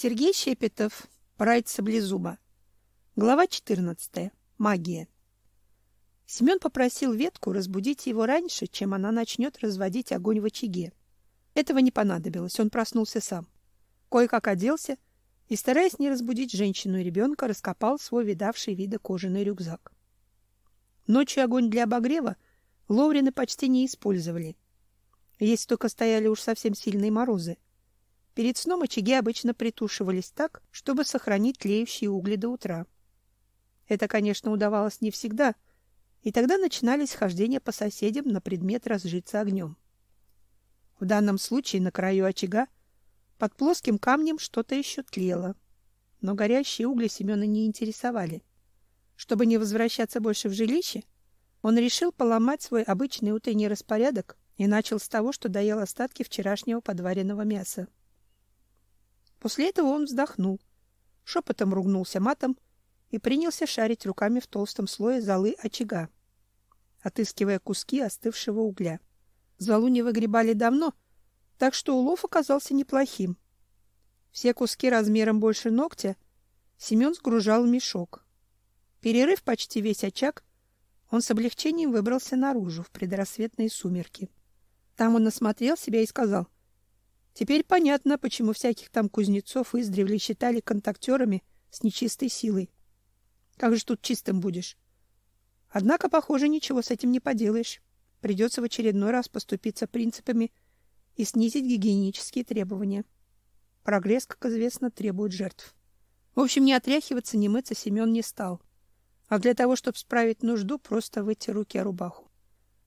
Сергей Щепетов. Прайд Саблезуба. Глава 14. Магия. Семен попросил ветку разбудить его раньше, чем она начнет разводить огонь в очаге. Этого не понадобилось, он проснулся сам. Кое-как оделся и, стараясь не разбудить женщину и ребенка, раскопал свой видавший виды кожаный рюкзак. Ночью огонь для обогрева Ловрины почти не использовали. Если только стояли уж совсем сильные морозы. Перед сном очаги обычно притушивались так, чтобы сохранить тлеющие угли до утра. Это, конечно, удавалось не всегда, и тогда начинались хождения по соседям на предмет разжиться огнем. В данном случае на краю очага под плоским камнем что-то еще тлело, но горящие угли Семена не интересовали. Чтобы не возвращаться больше в жилище, он решил поломать свой обычный утренний распорядок и начал с того, что доел остатки вчерашнего подваренного мяса. После этого он вздохнул, шепотом ругнулся матом и принялся шарить руками в толстом слое золы очага, отыскивая куски остывшего угля. Золу не выгребали давно, так что улов оказался неплохим. Все куски размером больше ногтя Семен сгружал в мешок. Перерыв почти весь очаг, он с облегчением выбрался наружу в предрассветные сумерки. Там он осмотрел себя и сказал: "Теперь понятно, почему всяких там кузнецов издревле считали контактерами с нечистой силой. Как же тут чистым будешь? Однако, похоже, ничего с этим не поделаешь. Придется в очередной раз поступиться принципами и снизить гигиенические требования. Прогресс, как известно, требует жертв. В общем, не отряхиваться, не мыться Семен не стал а для того, чтобы справить нужду, просто вытер руки о рубаху.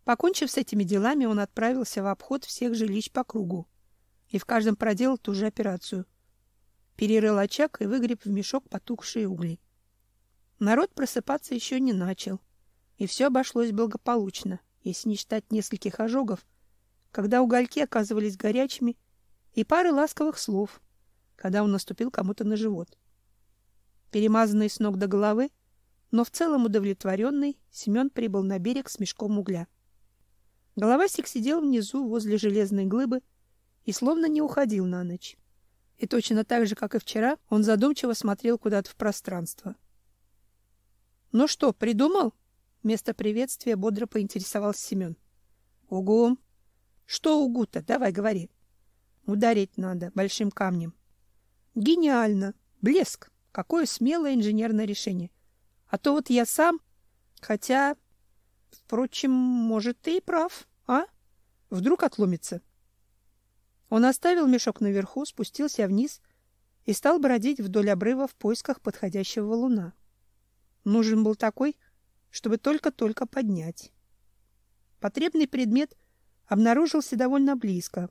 Покончив с этими делами, он отправился в обход всех жилищ по кругу и в каждом проделал ту же операцию. Перерыл очаг и выгреб в мешок потухшие угли. Народ просыпаться еще не начал, и все обошлось благополучно, если не считать нескольких ожогов, когда угольки оказывались горячими, и пары ласковых слов, когда он наступил кому-то на живот. Перемазанный с ног до головы, но в целом удовлетворенный, Семен прибыл на берег с мешком угля. Головастик сидел внизу возле железной глыбы и словно не уходил на ночь. И точно так же, как и вчера, он задумчиво смотрел куда-то в пространство. "Ну что, придумал?" вместо приветствия бодро поинтересовался Семен. "Угу. Что угу-то? Давай, говори. Ударить надо большим камнем. Гениально. Блеск. Какое смелое инженерное решение. А то вот я сам, хотя, впрочем, может, ты и прав, а? Вдруг отломится. Он оставил мешок наверху, спустился вниз и стал бродить вдоль обрыва в поисках подходящего валуна. Нужен был такой, чтобы только-только поднять. Потребный предмет обнаружился довольно близко.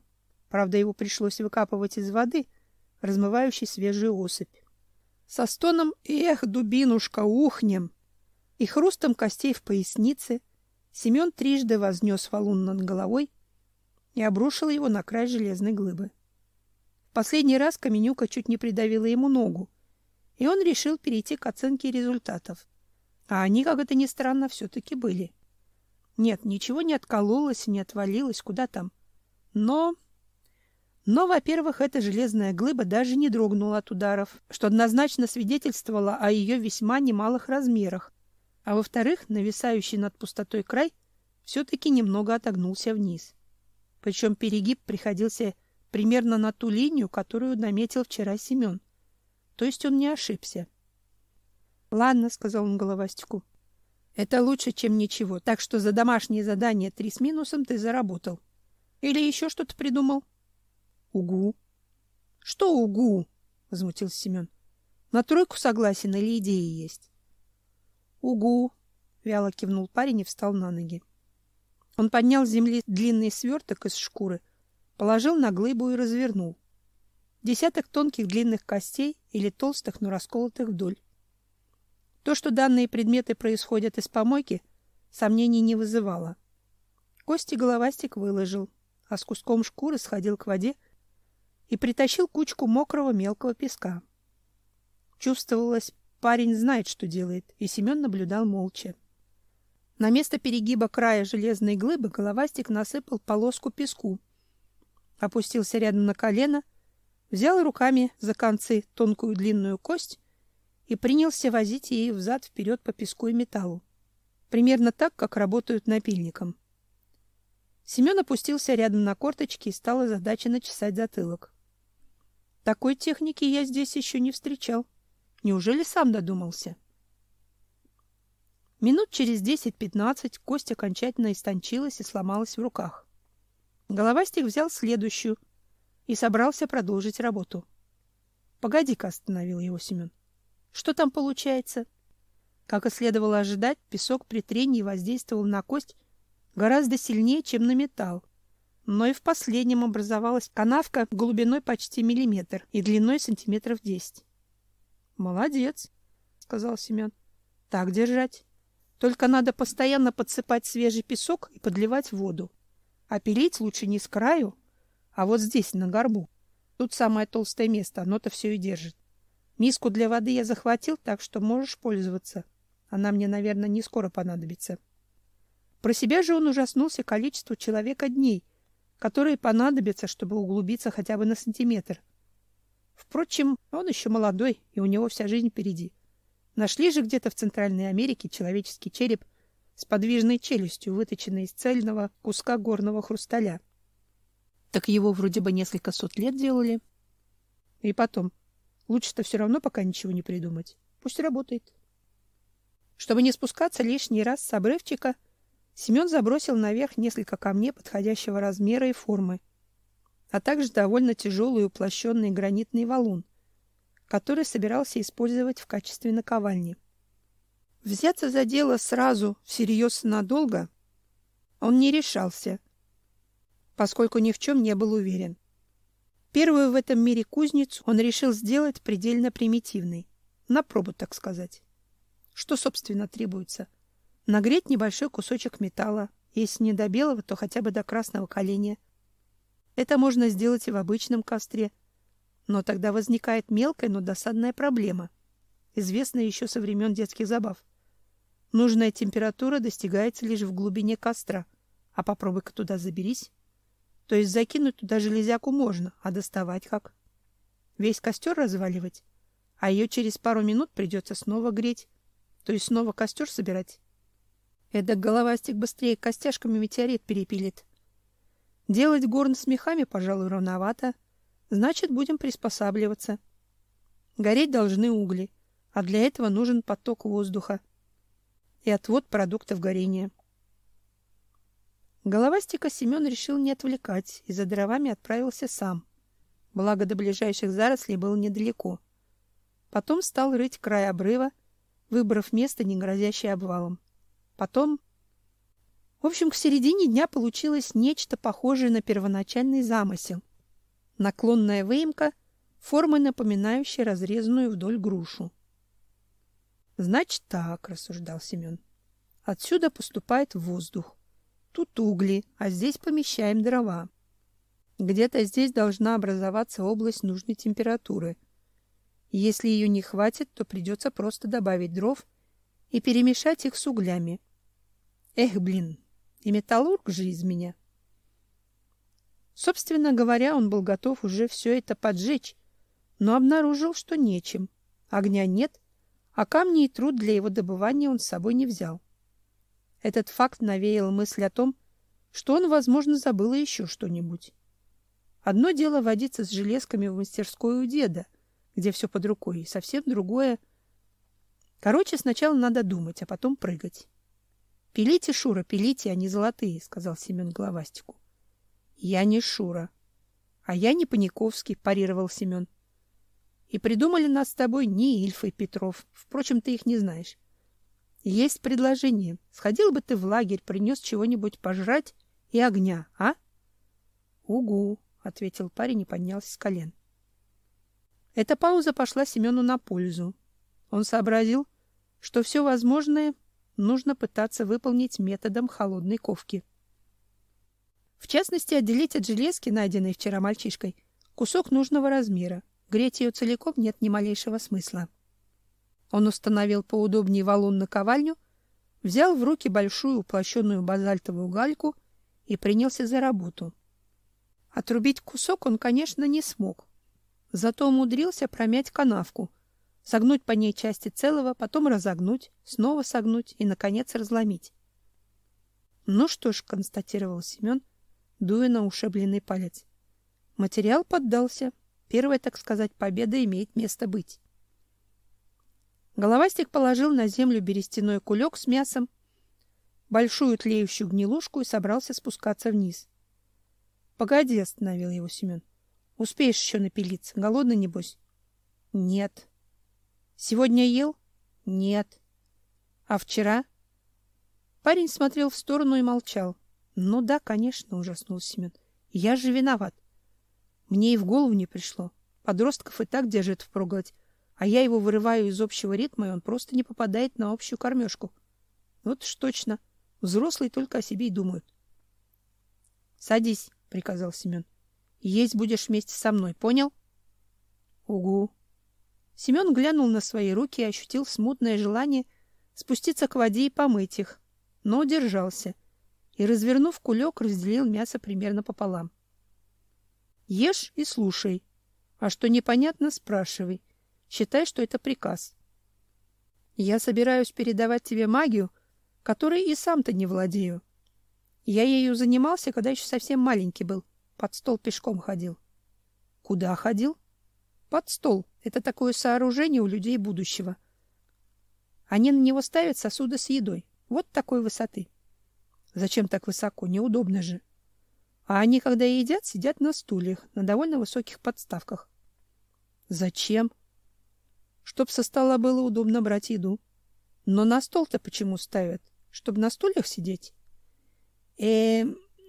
Правда, его пришлось выкапывать из воды, размывающей свежую осыпь. Со стоном «Эх, дубинушка, ухнем!» и хрустом костей в пояснице Семен трижды вознес валун над головой и обрушил его на край железной глыбы. В последний раз Каменюка чуть не придавила ему ногу, и он решил перейти к оценке результатов. А они, как это ни странно, все-таки были. Нет, ничего не откололось не отвалилось, куда там. Но но, во-первых, эта железная глыба даже не дрогнула от ударов, что однозначно свидетельствовало о ее весьма немалых размерах. А во-вторых, нависающий над пустотой край все-таки немного отогнулся вниз. Причем перегиб приходился примерно на ту линию, которую наметил вчера Семен. То есть он не ошибся. «Ладно», — сказал он головастику, — «это лучше, чем ничего, так что за домашнее задание три с минусом ты заработал. Или еще что-то придумал?» Угу. Что угу? возмутился Семен. На тройку согласен или идеи есть? Угу, вяло кивнул парень и встал на ноги. Он поднял с земли длинный сверток из шкуры, положил на глыбу и развернул. Десяток тонких длинных костей или толстых, но расколотых вдоль. То, что данные предметы происходят из помойки, сомнений не вызывало. Кости головастик выложил, а с куском шкуры сходил к воде и притащил кучку мокрого мелкого песка. Чувствовалось, парень знает, что делает, и Семен наблюдал молча. На место перегиба края железной глыбы головастик насыпал полоску песку, опустился рядом на колено, взял руками за концы тонкую длинную кость и принялся возить ею взад-вперед по песку и металлу. Примерно так, как работают напильником. Семен опустился рядом на корточки и стал озадаченно чесать затылок. Такой техники я здесь еще не встречал. Неужели сам додумался? Минут через десять-пятнадцать кость окончательно истончилась и сломалась в руках. Головастик взял следующую и собрался продолжить работу. Погоди-ка, остановил его Семен. Что там получается? Как и следовало ожидать, песок при трении воздействовал на кость гораздо сильнее, чем на металл. Но и в последнем образовалась канавка глубиной почти миллиметр и длиной сантиметров десять. Молодец, сказал Семен. Так держать. Только надо постоянно подсыпать свежий песок и подливать воду. А пилить лучше не с краю, а вот здесь, на горбу. Тут самое толстое место, оно-то все и держит. Миску для воды я захватил, так что можешь пользоваться. Она мне, наверное, не скоро понадобится. Про себя же он ужаснулся количеству человека дней, которые понадобятся, чтобы углубиться хотя бы на сантиметр. Впрочем, он еще молодой, и у него вся жизнь впереди. Нашли же где-то в Центральной Америке человеческий череп с подвижной челюстью, выточенный из цельного куска горного хрусталя. Так его вроде бы несколько сот лет делали. И потом, лучше-то все равно пока ничего не придумать. Пусть работает. Чтобы не спускаться лишний раз с обрывчика, Семен забросил наверх несколько камней подходящего размера и формы, а также довольно тяжелый уплощенный гранитный валун, который собирался использовать в качестве наковальни. Взяться за дело сразу, всерьез надолго, он не решался, поскольку ни в чем не был уверен. Первую в этом мире кузницу он решил сделать предельно примитивной, на пробу, так сказать. Что, собственно, требуется? Нагреть небольшой кусочек металла, если не до белого, то хотя бы до красного коленя. Это можно сделать и в обычном костре, но тогда возникает мелкая, но досадная проблема, известная еще со времен детских забав. Нужная температура достигается лишь в глубине костра, а попробуй-ка туда заберись. То есть закинуть туда железяку можно, а доставать как? Весь костер разваливать, а ее через пару минут придется снова греть, то есть снова костер собирать. Эдак головастик быстрее костяшками метеорит перепилит. Делать горн с мехами, пожалуй, рановато — Значит, будем приспосабливаться. Гореть должны угли, а для этого нужен поток воздуха и отвод продуктов горения. Головастика Семен решил не отвлекать и за дровами отправился сам. Благо до ближайших зарослей было недалеко. Потом стал рыть край обрыва, выбрав место, не грозящее обвалом. Потом... В общем, к середине дня получилось нечто похожее на первоначальный замысел наклонная выемка, формой напоминающей разрезанную вдоль грушу. Значит так, рассуждал Семен. Отсюда поступает воздух. Тут угли, а здесь помещаем дрова. Где-то здесь должна образоваться область нужной температуры. Если ее не хватит, то придется просто добавить дров и перемешать их с углями. Эх, блин, и металлург же из меня. Собственно говоря, он был готов уже все это поджечь, но обнаружил, что нечем. Огня нет, а камни и труд для его добывания он с собой не взял. Этот факт навеял мысль о том, что он, возможно, забыл еще что-нибудь. Одно дело водиться с железками в мастерской у деда, где все под рукой, и совсем другое... Короче, сначала надо думать, а потом прыгать. — Пилите, Шура, пилите, они золотые, — сказал Семен Головастику. Я не Шура. А я не Паниковский, парировал Семен. И придумали нас с тобой не Ильф и Петров. Впрочем, ты их не знаешь. Есть предложение. Сходил бы ты в лагерь, принес чего-нибудь пожрать и огня, а? Угу, ответил парень и поднялся с колен. Эта пауза пошла Семену на пользу. Он сообразил, что все возможное нужно пытаться выполнить методом холодной ковки. В частности, отделить от железки, найденной вчера мальчишкой, кусок нужного размера. Греть ее целиком нет ни малейшего смысла. Он установил поудобнее валун на ковальню, взял в руки большую уплощенную базальтовую гальку и принялся за работу. Отрубить кусок он, конечно, не смог. Зато умудрился промять канавку, согнуть по ней части целого, потом разогнуть, снова согнуть и, наконец, разломить. Ну что ж, констатировал Семен, дуя на ушибленный палец. Материал поддался. Первая, так сказать, победа имеет место быть. Головастик положил на землю берестяной кулек с мясом, большую тлеющую гнилушку и собрался спускаться вниз. — Погоди, — остановил его Семен. — Успеешь еще напилиться. Голодный, небось? — Нет. — Сегодня ел? — Нет. — А вчера? Парень смотрел в сторону и молчал. — Ну да, конечно, — ужаснулся Семен. — Я же виноват. Мне и в голову не пришло. Подростков и так держат впроголодь, а я его вырываю из общего ритма, и он просто не попадает на общую кормежку. Вот ж точно. Взрослые только о себе и думают. — Садись, — приказал Семен. — Есть будешь вместе со мной, понял? — Угу. Семен глянул на свои руки и ощутил смутное желание спуститься к воде и помыть их, но удержался и, развернув кулек, разделил мясо примерно пополам. — Ешь и слушай. А что непонятно, спрашивай. Считай, что это приказ. Я собираюсь передавать тебе магию, которой и сам-то не владею. Я ею занимался, когда еще совсем маленький был. Под стол пешком ходил. Куда ходил? Под стол. Это такое сооружение у людей будущего. Они на него ставят сосуды с едой. Вот такой высоты. Зачем так высоко? Неудобно же. А они, когда едят, сидят на стульях, на довольно высоких подставках. Зачем? Чтоб со стола было удобно брать еду. Но на стол-то почему ставят? Чтобы на стульях сидеть? Э,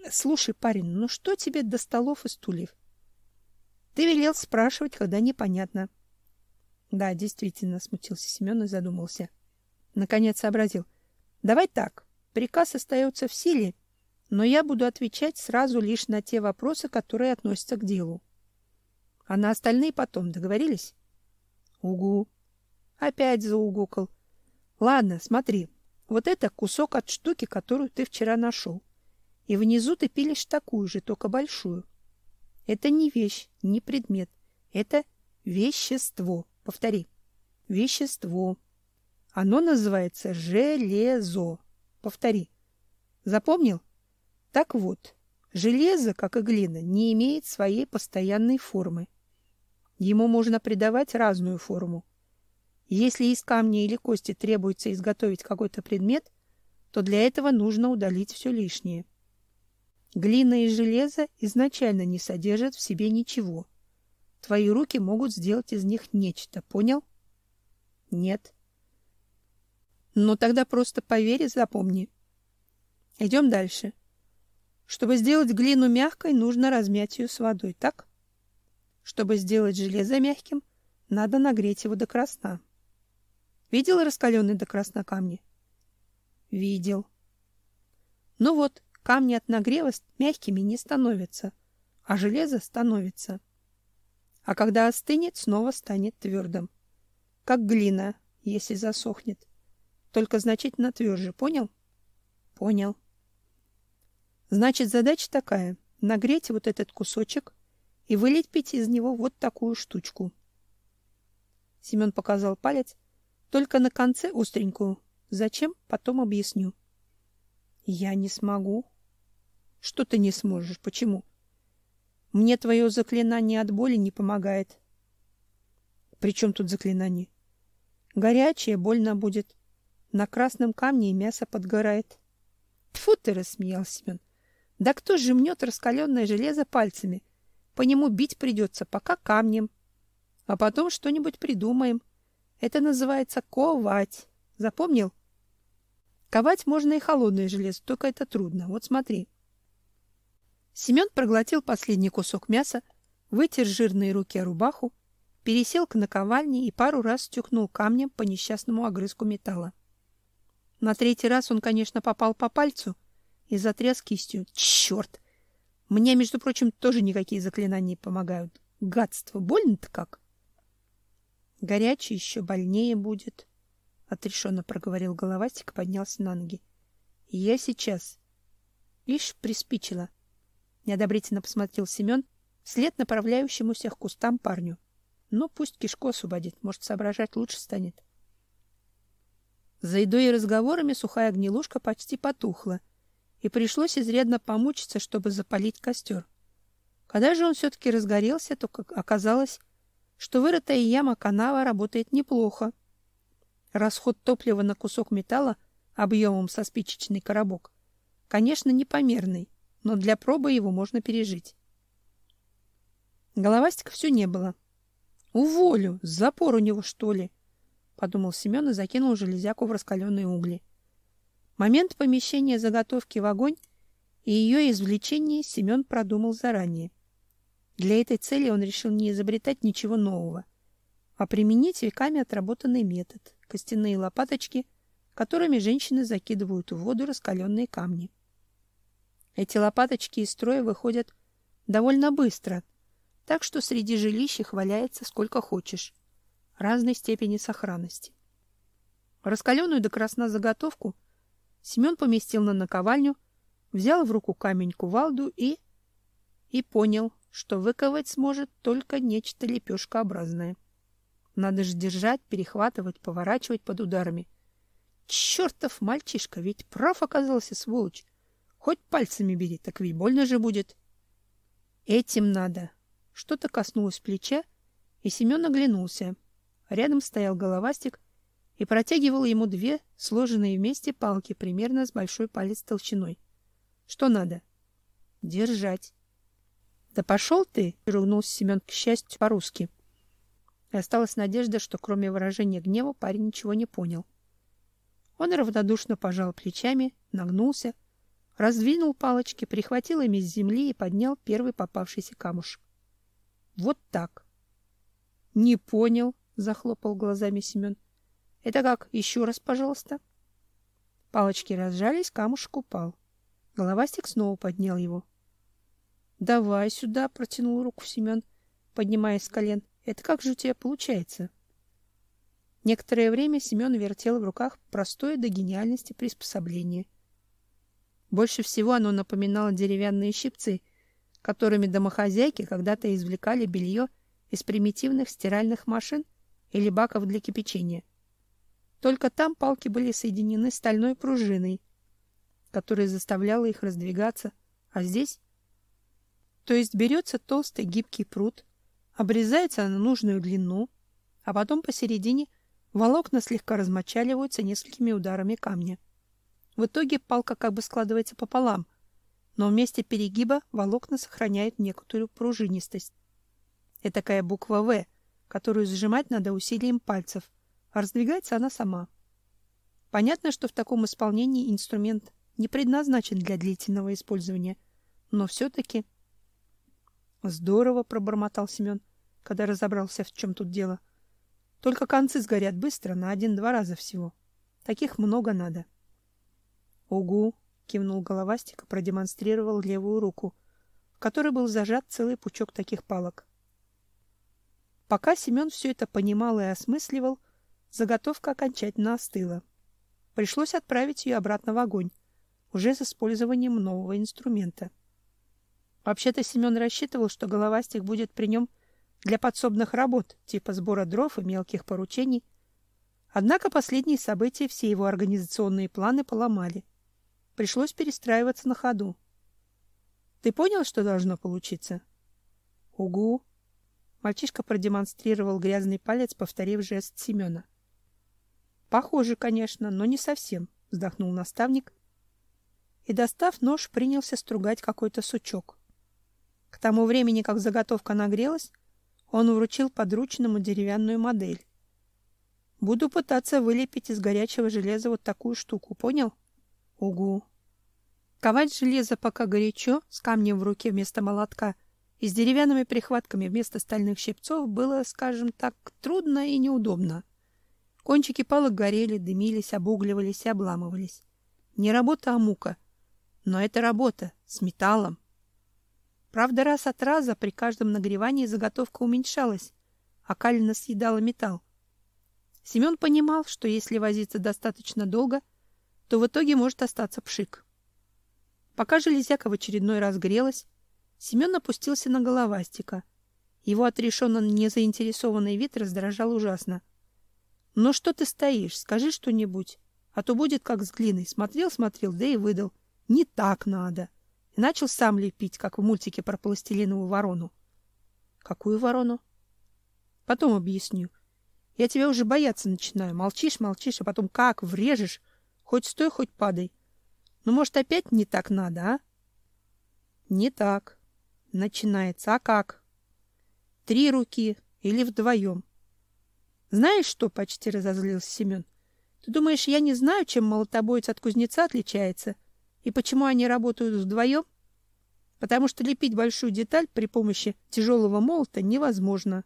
слушай, парень, ну что тебе до столов и стульев? Ты велел спрашивать, когда непонятно. Да, действительно, смутился Семен и задумался. Наконец сообразил. Давай так, приказ остается в силе, но я буду отвечать сразу лишь на те вопросы, которые относятся к делу. А на остальные потом договорились? Угу. Опять заугукал. Ладно, смотри. Вот это кусок от штуки, которую ты вчера нашел. И внизу ты пилишь такую же, только большую. Это не вещь, не предмет. Это вещество. Повтори. Вещество. Оно называется железо. Повтори. Запомнил? Так вот, железо, как и глина, не имеет своей постоянной формы. Ему можно придавать разную форму. Если из камня или кости требуется изготовить какой-то предмет, то для этого нужно удалить все лишнее. Глина и железо изначально не содержат в себе ничего. Твои руки могут сделать из них нечто, понял? Нет. Ну тогда просто поверь и запомни. Идем дальше. Чтобы сделать глину мягкой, нужно размять ее с водой, так? Чтобы сделать железо мягким, надо нагреть его до красна. Видел раскаленные до красна камни? Видел. Ну вот, камни от нагрева мягкими не становятся, а железо становится. А когда остынет, снова станет твердым. Как глина, если засохнет. Только значительно тверже, понял? Понял. Значит, задача такая — нагреть вот этот кусочек и вылепить из него вот такую штучку. Семен показал палец, только на конце остренькую. Зачем? Потом объясню. Я не смогу. Что ты не сможешь? Почему? Мне твое заклинание от боли не помогает. При чем тут заклинание? Горячее, больно будет. На красном камне мясо подгорает. Тфу ты, рассмеялся Семен. Да кто же мнет раскаленное железо пальцами? По нему бить придется, пока камнем. А потом что-нибудь придумаем. Это называется ковать. Запомнил? Ковать можно и холодное железо, только это трудно. Вот смотри. Семен проглотил последний кусок мяса, вытер жирные руки о рубаху, пересел к наковальне и пару раз стукнул камнем по несчастному огрызку металла. На третий раз он, конечно, попал по пальцу — и затряс кистью. Черт! Мне, между прочим, тоже никакие заклинания не помогают. Гадство! Больно-то как? Горячий еще больнее будет, — отрешенно проговорил головастик и поднялся на ноги. Я сейчас. Лишь приспичило. Неодобрительно посмотрел Семен вслед направляющемуся к кустам парню. но пусть кишку освободит, может, соображать лучше станет. За едой и разговорами сухая гнилушка почти потухла, и пришлось изрядно помучиться, чтобы запалить костер. Когда же он все-таки разгорелся, то оказалось, что вырытая яма канава работает неплохо. Расход топлива на кусок металла объемом со спичечный коробок, конечно, непомерный, но для пробы его можно пережить. Головастика все не было. Уволю, запор у него, что ли? Подумал Семен и закинул железяку в раскаленные угли. Момент помещения заготовки в огонь и ее извлечения Семен продумал заранее. Для этой цели он решил не изобретать ничего нового, а применить веками отработанный метод — костяные лопаточки, которыми женщины закидывают в воду раскаленные камни. Эти лопаточки из строя выходят довольно быстро, так что среди жилищ их валяется сколько хочешь разной степени сохранности. Раскаленную до красна заготовку Семен поместил на наковальню, взял в руку камень-кувалду и... и понял, что выковать сможет только нечто лепешкообразное. Надо же держать, перехватывать, поворачивать под ударами. Чертов мальчишка, ведь прав оказался, сволочь. Хоть пальцами бери, так ведь больно же будет. Этим надо. Что-то коснулось плеча, и Семен оглянулся. Рядом стоял головастик и протягивал ему две сложенные вместе палки примерно с большой палец толщиной. Что надо? Держать. Да пошел ты, ругнулся Семен к счастью по-русски. Осталась надежда, что кроме выражения гнева парень ничего не понял. Он равнодушно пожал плечами, нагнулся, раздвинул палочки, прихватил ими с земли и поднял первый попавшийся камушек. Вот так. Не понял, захлопал глазами Семен. Это как? Еще раз, пожалуйста. Палочки разжались, камушек упал. Головастик снова поднял его. Давай сюда, протянул руку Семен, поднимаясь с колен. Это как же у тебя получается? Некоторое время Семен вертел в руках простое до гениальности приспособление. Больше всего оно напоминало деревянные щипцы, которыми домохозяйки когда-то извлекали белье из примитивных стиральных машин или баков для кипячения. Только там палки были соединены стальной пружиной, которая заставляла их раздвигаться, а здесь... То есть берется толстый гибкий прут, обрезается на нужную длину, а потом посередине волокна слегка размочаливаются несколькими ударами камня. В итоге палка как бы складывается пополам, но вместе перегиба волокна сохраняют некоторую пружинистость. Это такая буква «В», которую сжимать надо усилием пальцев, а раздвигается она сама. Понятно, что в таком исполнении инструмент не предназначен для длительного использования, но все-таки... Здорово, пробормотал Семен, когда разобрался, в чем тут дело. Только концы сгорят быстро, на один-два раза всего. Таких много надо. Угу, кивнул головастик и продемонстрировал левую руку, в которой был зажат целый пучок таких палок. Пока Семен все это понимал и осмысливал, заготовка окончательно остыла. Пришлось отправить ее обратно в огонь, уже с использованием нового инструмента. Вообще-то Семен рассчитывал, что головастик будет при нем для подсобных работ, типа сбора дров и мелких поручений. Однако последние события все его организационные планы поломали. Пришлось перестраиваться на ходу. Ты понял, что должно получиться? Угу, Мальчишка продемонстрировал грязный палец, повторив жест Семена. Похоже, конечно, но не совсем, вздохнул наставник и, достав нож, принялся стругать какой-то сучок. К тому времени, как заготовка нагрелась, он вручил подручному деревянную модель. Буду пытаться вылепить из горячего железа вот такую штуку, понял? Угу. Ковать железо пока горячо, с камнем в руке вместо молотка — и с деревянными прихватками вместо стальных щипцов было, скажем так, трудно и неудобно. Кончики палок горели, дымились, обугливались и обламывались. Не работа, а мука. Но это работа с металлом. Правда, раз от раза при каждом нагревании заготовка уменьшалась, а калина съедала металл. Семен понимал, что если возиться достаточно долго, то в итоге может остаться пшик. Пока железяка в очередной раз грелась, Семен опустился на головастика Его отрешенно незаинтересованный вид раздражал ужасно. «Ну что ты стоишь? Скажи что-нибудь, а то будет как с глиной. Смотрел, смотрел, да и выдал. Не так надо». И начал сам лепить, как в мультике про пластилиновую ворону. «Какую ворону?» «Потом объясню. Я тебя уже бояться начинаю. Молчишь, молчишь, а потом как врежешь. Хоть стой, хоть падай. Ну, может, опять не так надо, а?» «Не так. Начинается. А как?» «Три руки или вдвоем?» Знаешь что, почти разозлился Семен. Ты думаешь, я не знаю, чем молотобоец от кузнеца отличается и почему они работают вдвоем? Потому что лепить большую деталь при помощи тяжелого молота невозможно.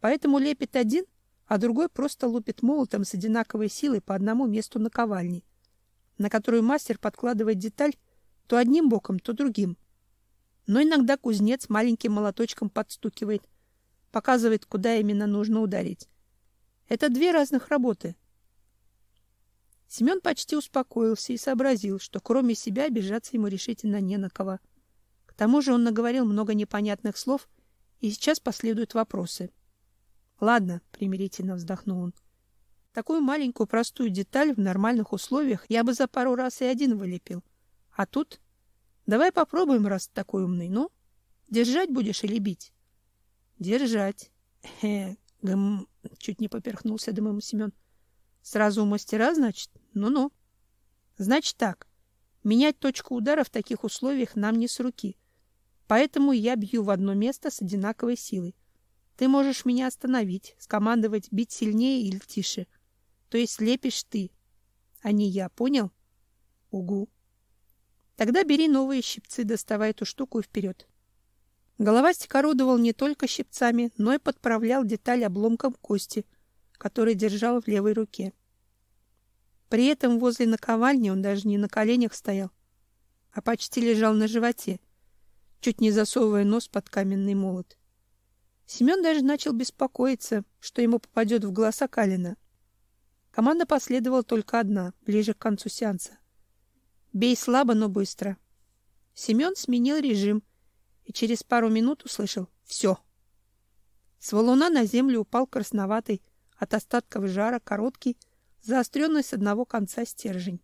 Поэтому лепит один, а другой просто лупит молотом с одинаковой силой по одному месту наковальни, на которую мастер подкладывает деталь то одним боком, то другим. Но иногда кузнец маленьким молоточком подстукивает, показывает, куда именно нужно ударить. Это две разных работы. Семен почти успокоился и сообразил, что кроме себя обижаться ему решительно не на кого. К тому же он наговорил много непонятных слов, и сейчас последуют вопросы. Ладно, примирительно вздохнул он. Такую маленькую простую деталь в нормальных условиях я бы за пару раз и один вылепил. А тут давай попробуем, раз такой умный. Ну, держать будешь или бить? Держать. Хе, Гм, чуть не поперхнулся дымом Семен. Сразу у мастера, значит? Ну-ну. Значит так. Менять точку удара в таких условиях нам не с руки. Поэтому я бью в одно место с одинаковой силой. Ты можешь меня остановить, скомандовать бить сильнее или тише. То есть лепишь ты, а не я, понял? Угу. Тогда бери новые щипцы, доставай эту штуку и вперед. Головастик орудовал не только щипцами, но и подправлял деталь обломком кости, который держал в левой руке. При этом возле наковальни он даже не на коленях стоял, а почти лежал на животе, чуть не засовывая нос под каменный молот. Семен даже начал беспокоиться, что ему попадет в глаз Калина. Команда последовала только одна, ближе к концу сеанса. «Бей слабо, но быстро». Семен сменил режим и через пару минут услышал «все». С валуна на землю упал красноватый от остатков жара короткий, заостренный с одного конца стержень.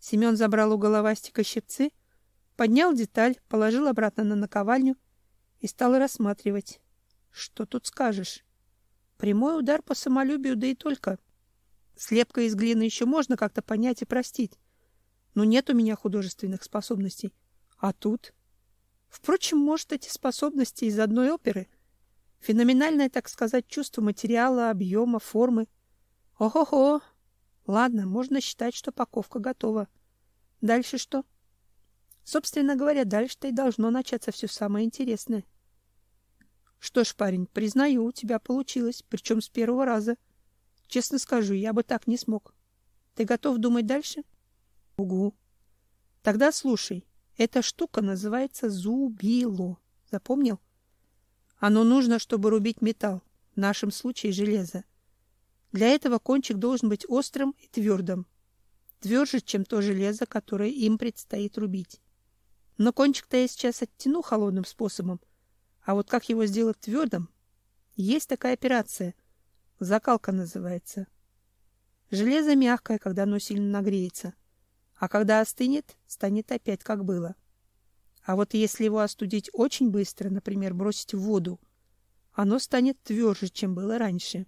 Семен забрал у головастика щипцы, поднял деталь, положил обратно на наковальню и стал рассматривать. Что тут скажешь? Прямой удар по самолюбию, да и только. Слепка из глины еще можно как-то понять и простить. Но нет у меня художественных способностей. А тут Впрочем, может, эти способности из одной оперы. Феноменальное, так сказать, чувство материала, объема, формы. Ого-го! Ладно, можно считать, что паковка готова. Дальше что? Собственно говоря, дальше-то и должно начаться все самое интересное. Что ж, парень, признаю, у тебя получилось, причем с первого раза. Честно скажу, я бы так не смог. Ты готов думать дальше? Угу. Тогда слушай. Эта штука называется зубило. Запомнил? Оно нужно, чтобы рубить металл, в нашем случае железо. Для этого кончик должен быть острым и твердым. Тверже, чем то железо, которое им предстоит рубить. Но кончик-то я сейчас оттяну холодным способом. А вот как его сделать твердым? Есть такая операция. Закалка называется. Железо мягкое, когда оно сильно нагреется а когда остынет, станет опять как было. А вот если его остудить очень быстро, например, бросить в воду, оно станет тверже, чем было раньше.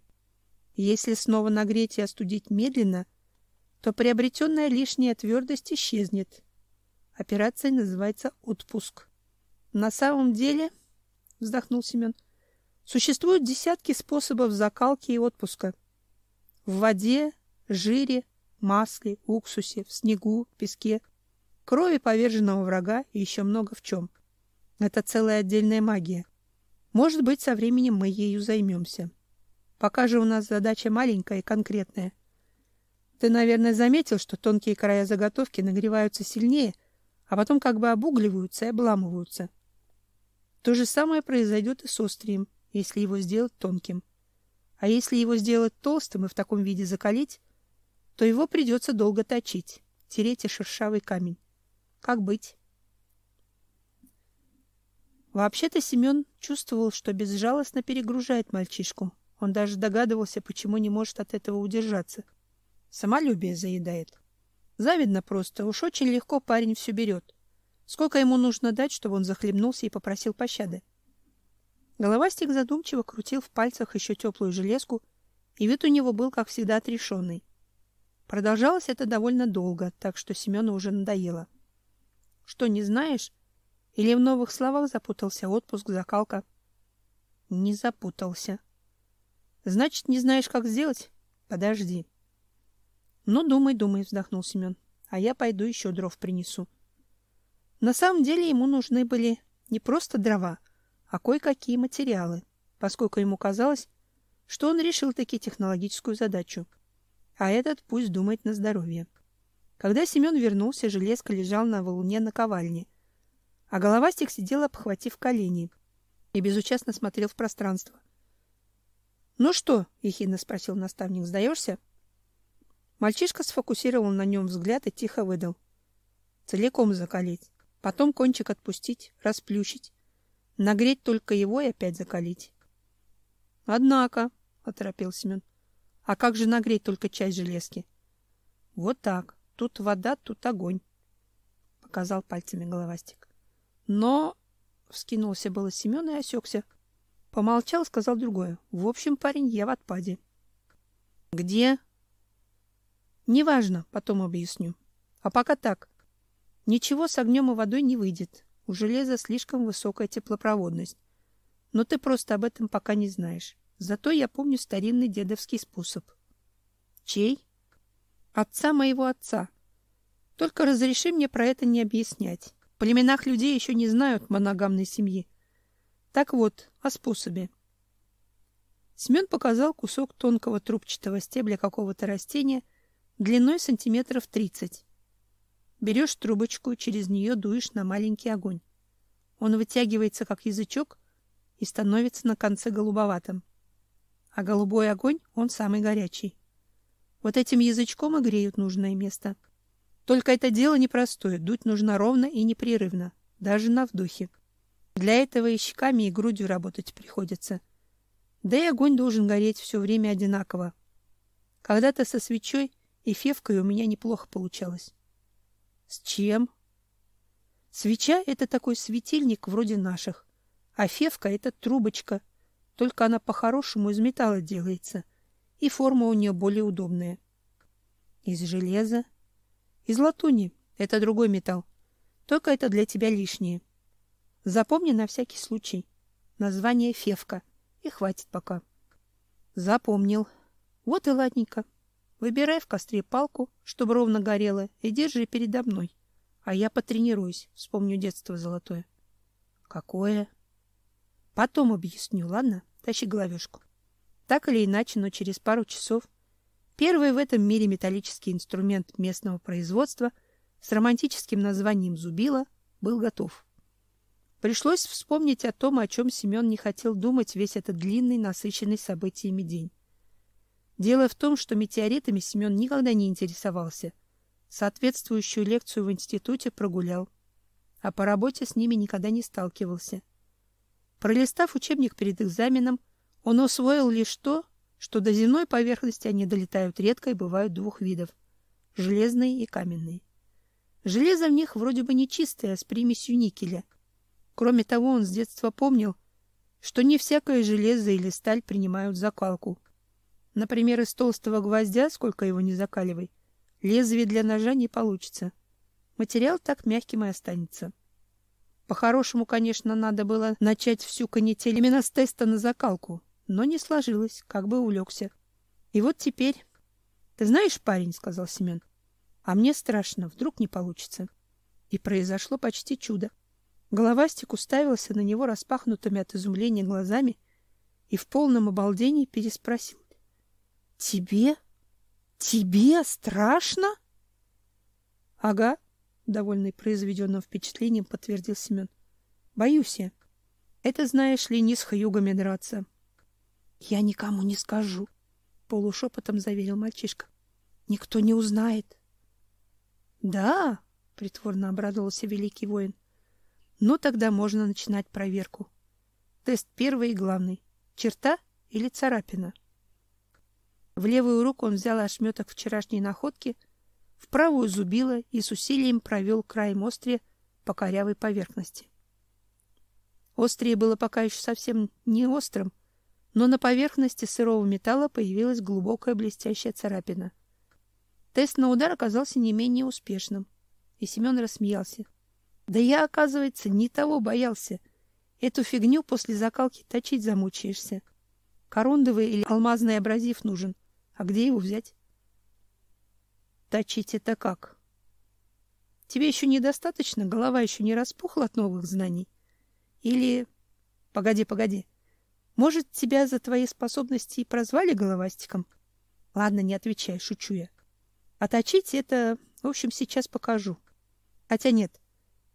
Если снова нагреть и остудить медленно, то приобретенная лишняя твердость исчезнет. Операция называется отпуск. На самом деле, вздохнул Семен, существуют десятки способов закалки и отпуска. В воде, жире, масле, уксусе, в снегу, песке, крови поверженного врага и еще много в чем. Это целая отдельная магия. Может быть, со временем мы ею займемся. Пока же у нас задача маленькая и конкретная. Ты, наверное, заметил, что тонкие края заготовки нагреваются сильнее, а потом как бы обугливаются и обламываются. То же самое произойдет и с острием, если его сделать тонким. А если его сделать толстым и в таком виде закалить, то его придется долго точить, тереть и шершавый камень. Как быть? Вообще-то Семен чувствовал, что безжалостно перегружает мальчишку. Он даже догадывался, почему не может от этого удержаться. Самолюбие заедает. Завидно просто, уж очень легко парень все берет. Сколько ему нужно дать, чтобы он захлебнулся и попросил пощады? Головастик задумчиво крутил в пальцах еще теплую железку, и вид у него был, как всегда, отрешенный. Продолжалось это довольно долго, так что Семену уже надоело. — Что, не знаешь? Или в новых словах запутался отпуск, закалка? — Не запутался. — Значит, не знаешь, как сделать? Подожди. — Ну, думай, думай, вздохнул Семен. — А я пойду еще дров принесу. На самом деле ему нужны были не просто дрова, а кое-какие материалы, поскольку ему казалось, что он решил таки технологическую задачу. А этот пусть думает на здоровье. Когда Семен вернулся, железка лежал на валуне на ковальне, а головастик сидел, обхватив колени, и безучастно смотрел в пространство. "Ну что?" ехидно спросил наставник. "Сдаешься?» Мальчишка сфокусировал на нем взгляд и тихо выдал: "Целиком закалить, потом кончик отпустить, расплющить, нагреть только его и опять закалить". "Однако", оторопел Семен. "А как же нагреть только часть железки?" "Вот так. Тут вода, тут огонь", показал пальцами головастик. Но вскинулся было Семен и осекся. Помолчал, сказал другое. В общем, парень, я в отпаде. Где? Неважно, потом объясню. А пока так. Ничего с огнем и водой не выйдет. У железа слишком высокая теплопроводность. Но ты просто об этом пока не знаешь. Зато я помню старинный дедовский способ. Чей? Отца моего отца. Только разреши мне про это не объяснять. В племенах людей еще не знают моногамной семьи. Так вот, о способе. Семен показал кусок тонкого трубчатого стебля какого-то растения длиной сантиметров тридцать. Берешь трубочку, через нее дуешь на маленький огонь. Он вытягивается, как язычок, и становится на конце голубоватым. А голубой огонь, он самый горячий. Вот этим язычком и греют нужное место. Только это дело непростое, дуть нужно ровно и непрерывно, даже на вдохе. Для этого и щеками, и грудью работать приходится. Да и огонь должен гореть все время одинаково. Когда-то со свечой и февкой у меня неплохо получалось. С чем? Свеча — это такой светильник вроде наших, а февка — это трубочка, только она по-хорошему из металла делается, и форма у нее более удобная. Из железа из латуни. Это другой металл. Только это для тебя лишнее. Запомни на всякий случай. Название Февка. И хватит пока. Запомнил. Вот и ладненько. Выбирай в костре палку, чтобы ровно горело, и держи передо мной. А я потренируюсь, вспомню детство золотое. Какое? Потом объясню, ладно? Тащи головешку. Так или иначе, но через пару часов Первый в этом мире металлический инструмент местного производства с романтическим названием зубила был готов. Пришлось вспомнить о том, о чем Семен не хотел думать весь этот длинный, насыщенный событиями день. Дело в том, что метеоритами Семен никогда не интересовался. Соответствующую лекцию в институте прогулял, а по работе с ними никогда не сталкивался. Пролистав учебник перед экзаменом, он усвоил лишь то, что до земной поверхности они долетают редко и бывают двух видов — железные и каменные. Железо в них вроде бы не чистое, с примесью никеля. Кроме того, он с детства помнил, что не всякое железо или сталь принимают закалку. Например, из толстого гвоздя, сколько его не закаливай, лезвие для ножа не получится. Материал так мягким и останется. По-хорошему, конечно, надо было начать всю канитель именно с теста на закалку, но не сложилось, как бы увлекся. И вот теперь... — Ты знаешь, парень, — сказал Семен, — а мне страшно, вдруг не получится. И произошло почти чудо. Головастик уставился на него распахнутыми от изумления глазами и в полном обалдении переспросил. — Тебе? Тебе страшно? — Ага, — довольный произведенным впечатлением подтвердил Семен. — Боюсь я. Это, знаешь ли, не с хьюгами драться. Я никому не скажу, полушепотом заверил мальчишка. Никто не узнает. Да, притворно обрадовался великий воин. Ну, тогда можно начинать проверку. Тест первый и главный. Черта или царапина? В левую руку он взял ошметок вчерашней находки, в правую зубило и с усилием провел краем острия по корявой поверхности. Острие было пока еще совсем не острым, но на поверхности сырого металла появилась глубокая блестящая царапина. Тест на удар оказался не менее успешным, и Семен рассмеялся. Да я, оказывается, не того боялся. Эту фигню после закалки точить замучаешься. Корундовый или алмазный абразив нужен. А где его взять? Точить это как? Тебе еще недостаточно? Голова еще не распухла от новых знаний? Или... Погоди, погоди. Может, тебя за твои способности и прозвали головастиком? Ладно, не отвечай, шучу я. А точить это, в общем, сейчас покажу. Хотя нет,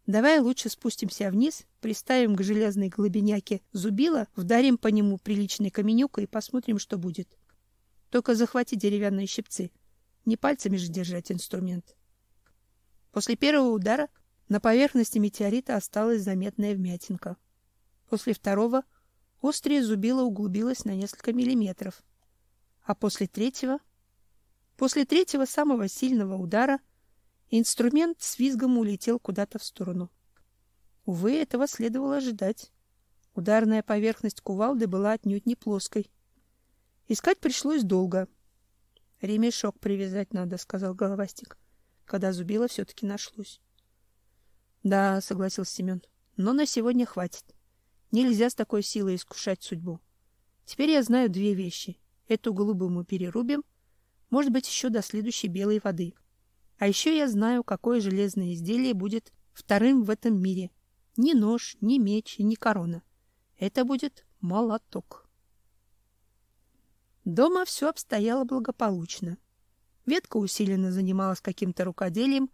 Давай лучше спустимся вниз, приставим к железной глубиняке зубило, вдарим по нему приличной каменюкой и посмотрим, что будет. Только захвати деревянные щипцы. Не пальцами же держать инструмент. После первого удара на поверхности метеорита осталась заметная вмятинка. После второго острое зубило углубилось на несколько миллиметров. А после третьего... После третьего самого сильного удара — Инструмент с визгом улетел куда-то в сторону. Увы, этого следовало ожидать. Ударная поверхность кувалды была отнюдь не плоской. Искать пришлось долго. Ремешок привязать надо, сказал головастик, когда зубило все-таки нашлось. Да, согласился Семен. Но на сегодня хватит. Нельзя с такой силой искушать судьбу. Теперь я знаю две вещи. Эту голубую мы перерубим, может быть, еще до следующей белой воды. А еще я знаю, какое железное изделие будет вторым в этом мире. Ни нож, ни меч, ни корона. Это будет молоток. Дома все обстояло благополучно. Ветка усиленно занималась каким-то рукоделием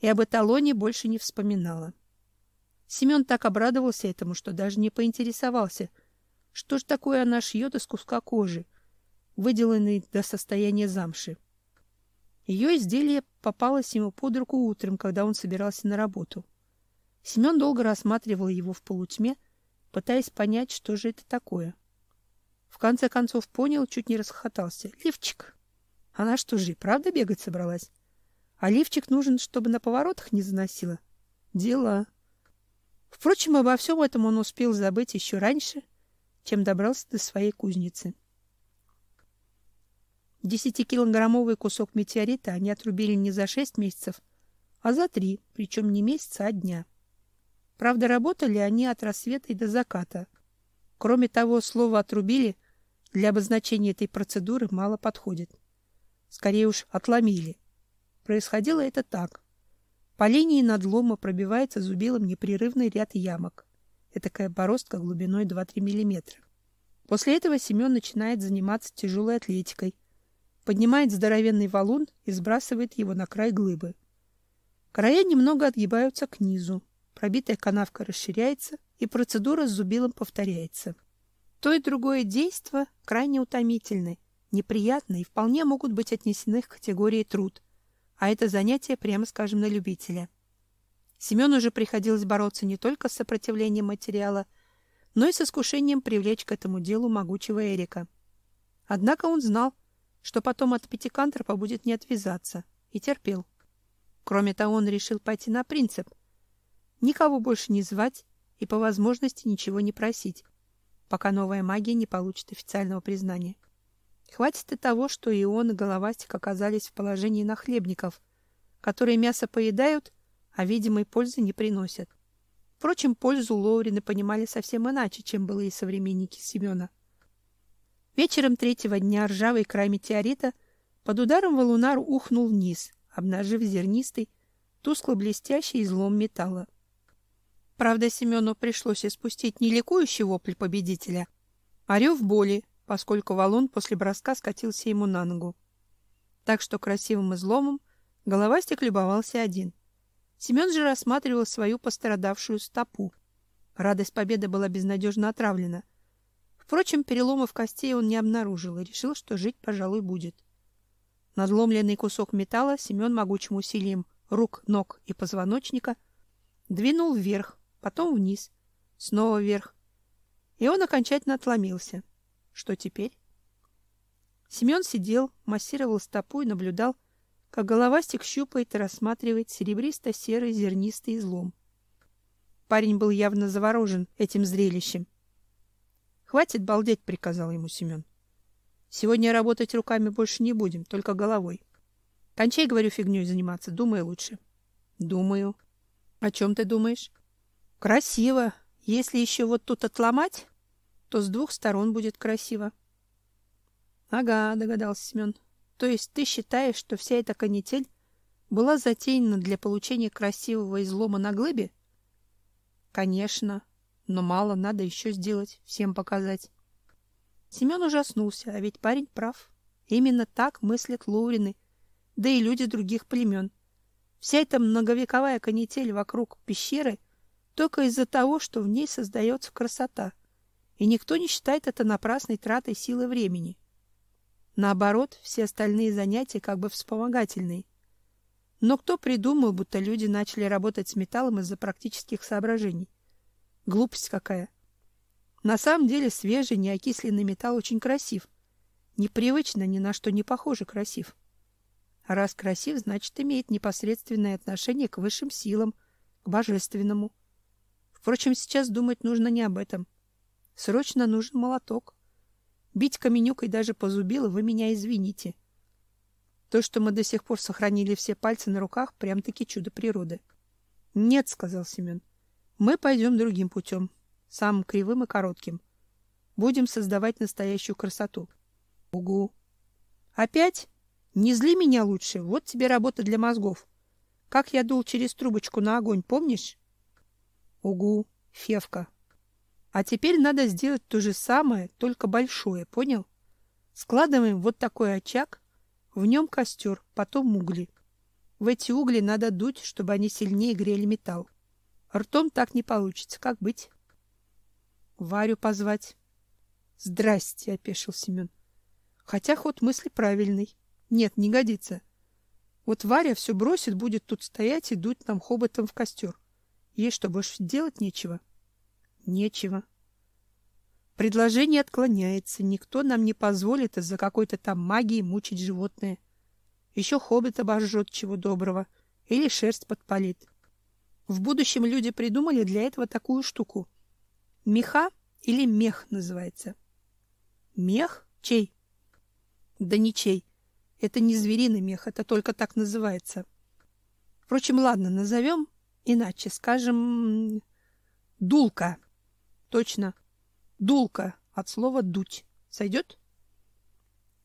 и об эталоне больше не вспоминала. Семен так обрадовался этому, что даже не поинтересовался, что ж такое она шьет из куска кожи, выделанной до состояния замши. Ее изделие попалось ему под руку утром, когда он собирался на работу. Семен долго рассматривал его в полутьме, пытаясь понять, что же это такое. В конце концов понял, чуть не расхохотался. Лифчик. Она что же, правда бегать собралась? А лифчик нужен, чтобы на поворотах не заносило. Дела. Впрочем, обо всем этом он успел забыть еще раньше, чем добрался до своей кузницы. Десятикилограммовый кусок метеорита они отрубили не за шесть месяцев, а за три, причем не месяца, а дня. Правда, работали они от рассвета и до заката. Кроме того, слово «отрубили» для обозначения этой процедуры мало подходит. Скорее уж, отломили. Происходило это так. По линии надлома пробивается зубилом непрерывный ряд ямок. Этакая бороздка глубиной 2-3 миллиметра. После этого Семен начинает заниматься тяжелой атлетикой – поднимает здоровенный валун и сбрасывает его на край глыбы. Края немного отгибаются к низу. Пробитая канавка расширяется, и процедура с зубилом повторяется. То и другое действо крайне утомительны, неприятны и вполне могут быть отнесены к категории труд, а это занятие, прямо скажем, на любителя. Семену уже приходилось бороться не только с сопротивлением материала, но и с искушением привлечь к этому делу могучего Эрика. Однако он знал, что потом от пятикантропа будет не отвязаться, и терпел. Кроме того, он решил пойти на принцип. Никого больше не звать и по возможности ничего не просить, пока новая магия не получит официального признания. Хватит и того, что и он, и Головастик оказались в положении нахлебников, которые мясо поедают, а видимой пользы не приносят. Впрочем, пользу Лоурины понимали совсем иначе, чем были и современники Семена. Вечером третьего дня ржавый край метеорита под ударом валуна ухнул вниз, обнажив зернистый, тускло-блестящий излом металла. Правда, Семену пришлось испустить не ликующий вопль победителя, а рев боли, поскольку валун после броска скатился ему на ногу. Так что красивым изломом головастик любовался один. Семен же рассматривал свою пострадавшую стопу. Радость победы была безнадежно отравлена — Впрочем, переломов костей он не обнаружил и решил, что жить, пожалуй, будет. Надломленный кусок металла Семен могучим усилием рук, ног и позвоночника двинул вверх, потом вниз, снова вверх. И он окончательно отломился. Что теперь? Семен сидел, массировал стопу и наблюдал, как головастик щупает и рассматривает серебристо-серый зернистый излом. Парень был явно заворожен этим зрелищем. Хватит балдеть, приказал ему Семен. Сегодня работать руками больше не будем, только головой. Кончай, говорю, фигней заниматься, думай лучше. Думаю. О чем ты думаешь? Красиво. Если еще вот тут отломать, то с двух сторон будет красиво. Ага, догадался Семен. То есть ты считаешь, что вся эта канитель была затеяна для получения красивого излома на глыбе? Конечно, но мало надо еще сделать, всем показать. Семен ужаснулся, а ведь парень прав. Именно так мыслят лурины, да и люди других племен. Вся эта многовековая канитель вокруг пещеры только из-за того, что в ней создается красота, и никто не считает это напрасной тратой силы времени. Наоборот, все остальные занятия как бы вспомогательные. Но кто придумал, будто люди начали работать с металлом из-за практических соображений? Глупость какая. На самом деле свежий неокисленный металл очень красив. Непривычно, ни на что не похоже красив. А раз красив, значит, имеет непосредственное отношение к высшим силам, к божественному. Впрочем, сейчас думать нужно не об этом. Срочно нужен молоток. Бить каменюкой даже по зубилу вы меня извините. То, что мы до сих пор сохранили все пальцы на руках, прям-таки чудо природы. — Нет, — сказал Семен. Мы пойдем другим путем, самым кривым и коротким. Будем создавать настоящую красоту. Угу. Опять? Не зли меня лучше. Вот тебе работа для мозгов. Как я дул через трубочку на огонь, помнишь? Угу, Февка. А теперь надо сделать то же самое, только большое, понял? Складываем вот такой очаг, в нем костер, потом угли. В эти угли надо дуть, чтобы они сильнее грели металл. Ртом так не получится. Как быть? Варю позвать. Здрасте, опешил Семен. Хотя ход мысли правильный. Нет, не годится. Вот Варя все бросит, будет тут стоять и дуть нам хоботом в костер. Ей что, больше делать нечего? Нечего. Предложение отклоняется. Никто нам не позволит из-за какой-то там магии мучить животное. Еще хобот обожжет чего доброго или шерсть подпалит. В будущем люди придумали для этого такую штуку. Меха или мех называется. Мех? Чей? Да ничей. Это не звериный мех, это только так называется. Впрочем, ладно, назовем иначе. Скажем, дулка. Точно. Дулка от слова дуть. Сойдет?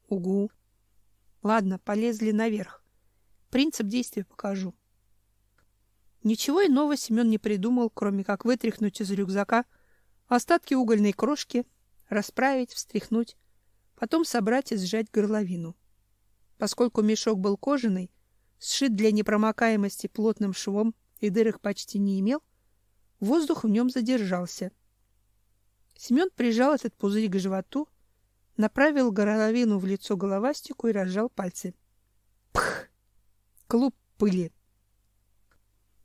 Угу. Ладно, полезли наверх. Принцип действия покажу. Ничего иного Семен не придумал, кроме как вытряхнуть из рюкзака остатки угольной крошки, расправить, встряхнуть, потом собрать и сжать горловину. Поскольку мешок был кожаный, сшит для непромокаемости плотным швом и дырок почти не имел, воздух в нем задержался. Семен прижал этот пузырь к животу, направил горловину в лицо головастику и разжал пальцы. Пх! Клуб пыли.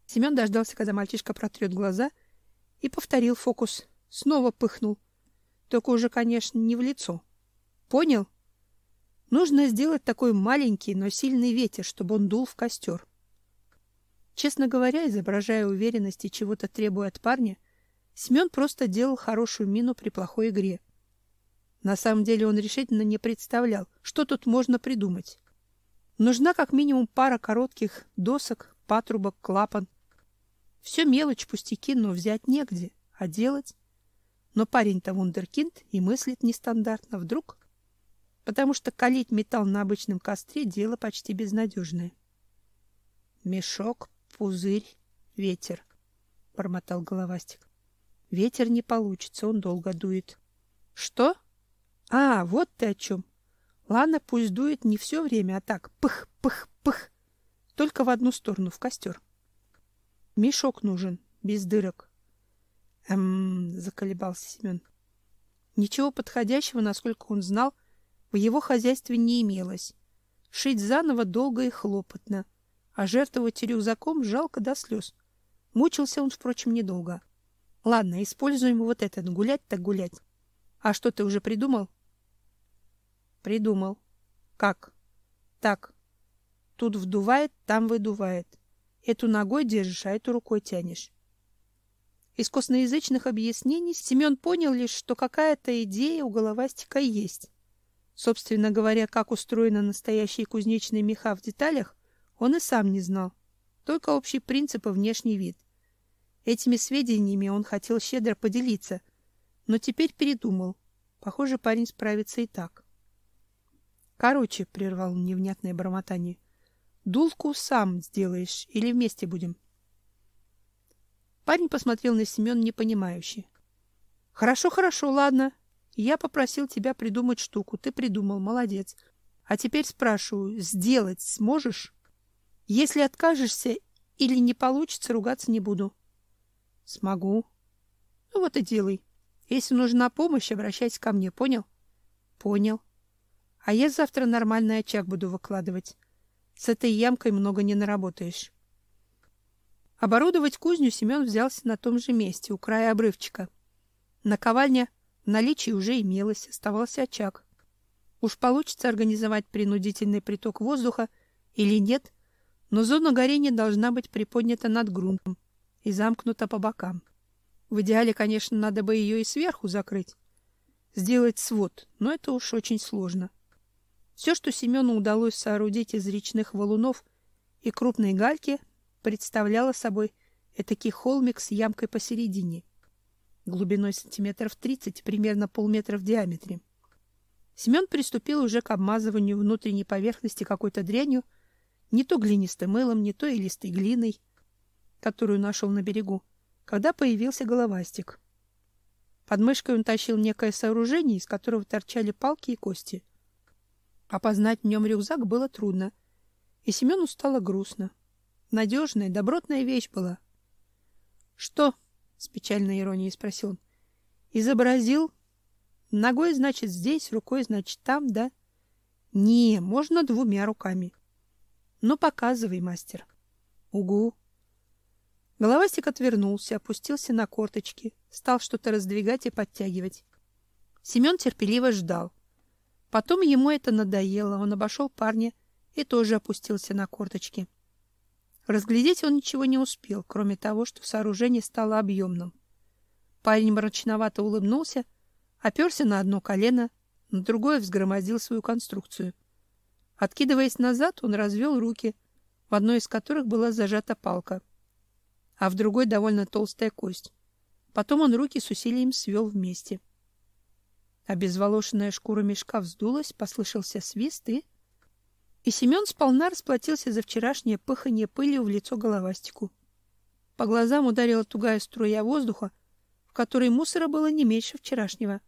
Семен дождался, когда мальчишка протрет глаза, и повторил фокус. Снова пыхнул. Только уже, конечно, не в лицо. Понял? Нужно сделать такой маленький, но сильный ветер, чтобы он дул в костер. Честно говоря, изображая уверенность и чего-то требуя от парня, Семен просто делал хорошую мину при плохой игре. На самом деле он решительно не представлял, что тут можно придумать. Нужна как минимум пара коротких досок, патрубок, клапан. Все мелочь, пустяки, но взять негде, а делать? Но парень-то вундеркинд и мыслит нестандартно. Вдруг? Потому что калить металл на обычном костре — дело почти безнадежное. Мешок, пузырь, ветер, — бормотал головастик. Ветер не получится, он долго дует. Что? А, вот ты о чем. Ладно, пусть дует не все время, а так пых, пых, пых. Только в одну сторону, в костер. Мешок нужен, без дырок. Эм, заколебался Семен. Ничего подходящего, насколько он знал, в его хозяйстве не имелось. Шить заново долго и хлопотно, а жертвовать рюкзаком жалко до слез. Мучился он, впрочем, недолго. Ладно, используем вот этот. Гулять так гулять. А что ты уже придумал? Придумал. Как? Так. Тут вдувает, там выдувает. Эту ногой держишь, а эту рукой тянешь. Из косноязычных объяснений Семен понял лишь, что какая-то идея у головастика есть. Собственно говоря, как устроены настоящие кузнечные меха в деталях, он и сам не знал. Только общий принцип и внешний вид. Этими сведениями он хотел щедро поделиться, но теперь передумал. Похоже, парень справится и так. Короче, прервал невнятное бормотание. Дулку сам сделаешь или вместе будем? Парень посмотрел на Семёна непонимающе. Хорошо, хорошо, ладно. Я попросил тебя придумать штуку, ты придумал, молодец. А теперь спрашиваю, сделать сможешь? Если откажешься или не получится, ругаться не буду. Смогу. Ну вот и делай. Если нужна помощь, обращайся ко мне, понял? Понял. А я завтра нормальный очаг буду выкладывать. С этой ямкой много не наработаешь. Оборудовать кузню Семен взялся на том же месте, у края обрывчика. Наковальня в наличии уже имелась, оставался очаг. Уж получится организовать принудительный приток воздуха или нет, но зона горения должна быть приподнята над грунтом и замкнута по бокам. В идеале, конечно, надо бы ее и сверху закрыть, сделать свод, но это уж очень сложно. Все, что Семену удалось соорудить из речных валунов и крупной гальки, представляло собой этакий холмик с ямкой посередине, глубиной сантиметров тридцать, примерно полметра в диаметре. Семен приступил уже к обмазыванию внутренней поверхности какой-то дрянью, не то глинистым мылом, не то илистой глиной, которую нашел на берегу, когда появился головастик. Под мышкой он тащил некое сооружение, из которого торчали палки и кости — Опознать в нем рюкзак было трудно, и Семену стало грустно. Надежная, добротная вещь была. — Что? — с печальной иронией спросил он. — Изобразил? Ногой, значит, здесь, рукой, значит, там, да? — Не, можно двумя руками. — Ну, показывай, мастер. — Угу. Головастик отвернулся, опустился на корточки, стал что-то раздвигать и подтягивать. Семен терпеливо ждал. Потом ему это надоело, он обошел парня и тоже опустился на корточки. Разглядеть он ничего не успел, кроме того, что сооружение стало объемным. Парень мрачновато улыбнулся, оперся на одно колено, на другое взгромоздил свою конструкцию. Откидываясь назад, он развел руки, в одной из которых была зажата палка, а в другой довольно толстая кость. Потом он руки с усилием свел вместе. — Обезволошенная шкура мешка вздулась, послышался свист и... И Семен сполна расплатился за вчерашнее пыхание пылью в лицо головастику. По глазам ударила тугая струя воздуха, в которой мусора было не меньше вчерашнего.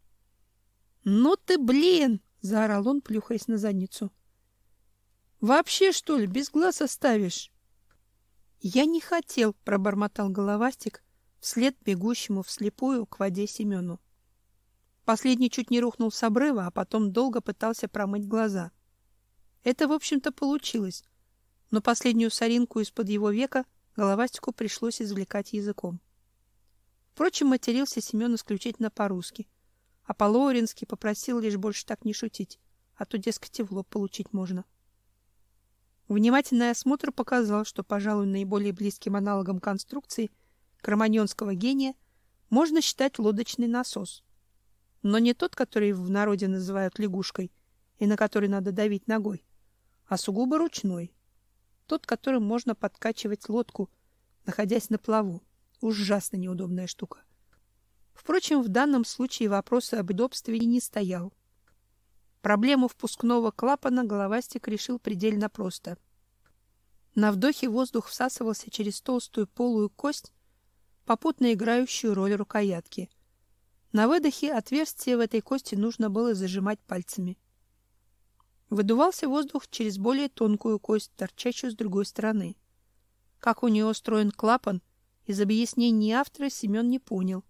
«Ну ты, блин!» — заорал он, плюхаясь на задницу. «Вообще, что ли, без глаз оставишь?» «Я не хотел», — пробормотал головастик вслед бегущему вслепую к воде Семену. Последний чуть не рухнул с обрыва, а потом долго пытался промыть глаза. Это, в общем-то, получилось, но последнюю соринку из-под его века головастику пришлось извлекать языком. Впрочем, матерился Семен исключительно по-русски, а по-лоурински попросил лишь больше так не шутить, а то, дескать, и в лоб получить можно. Внимательный осмотр показал, что, пожалуй, наиболее близким аналогом конструкции кроманьонского гения можно считать лодочный насос — но не тот, который в народе называют лягушкой и на который надо давить ногой, а сугубо ручной. Тот, которым можно подкачивать лодку, находясь на плаву. Ужасно неудобная штука. Впрочем, в данном случае вопрос об удобстве не стоял. Проблему впускного клапана головастик решил предельно просто. На вдохе воздух всасывался через толстую полую кость, попутно играющую роль рукоятки — на выдохе отверстие в этой кости нужно было зажимать пальцами. Выдувался воздух через более тонкую кость, торчащую с другой стороны. Как у нее устроен клапан, из объяснений автора Семен не понял.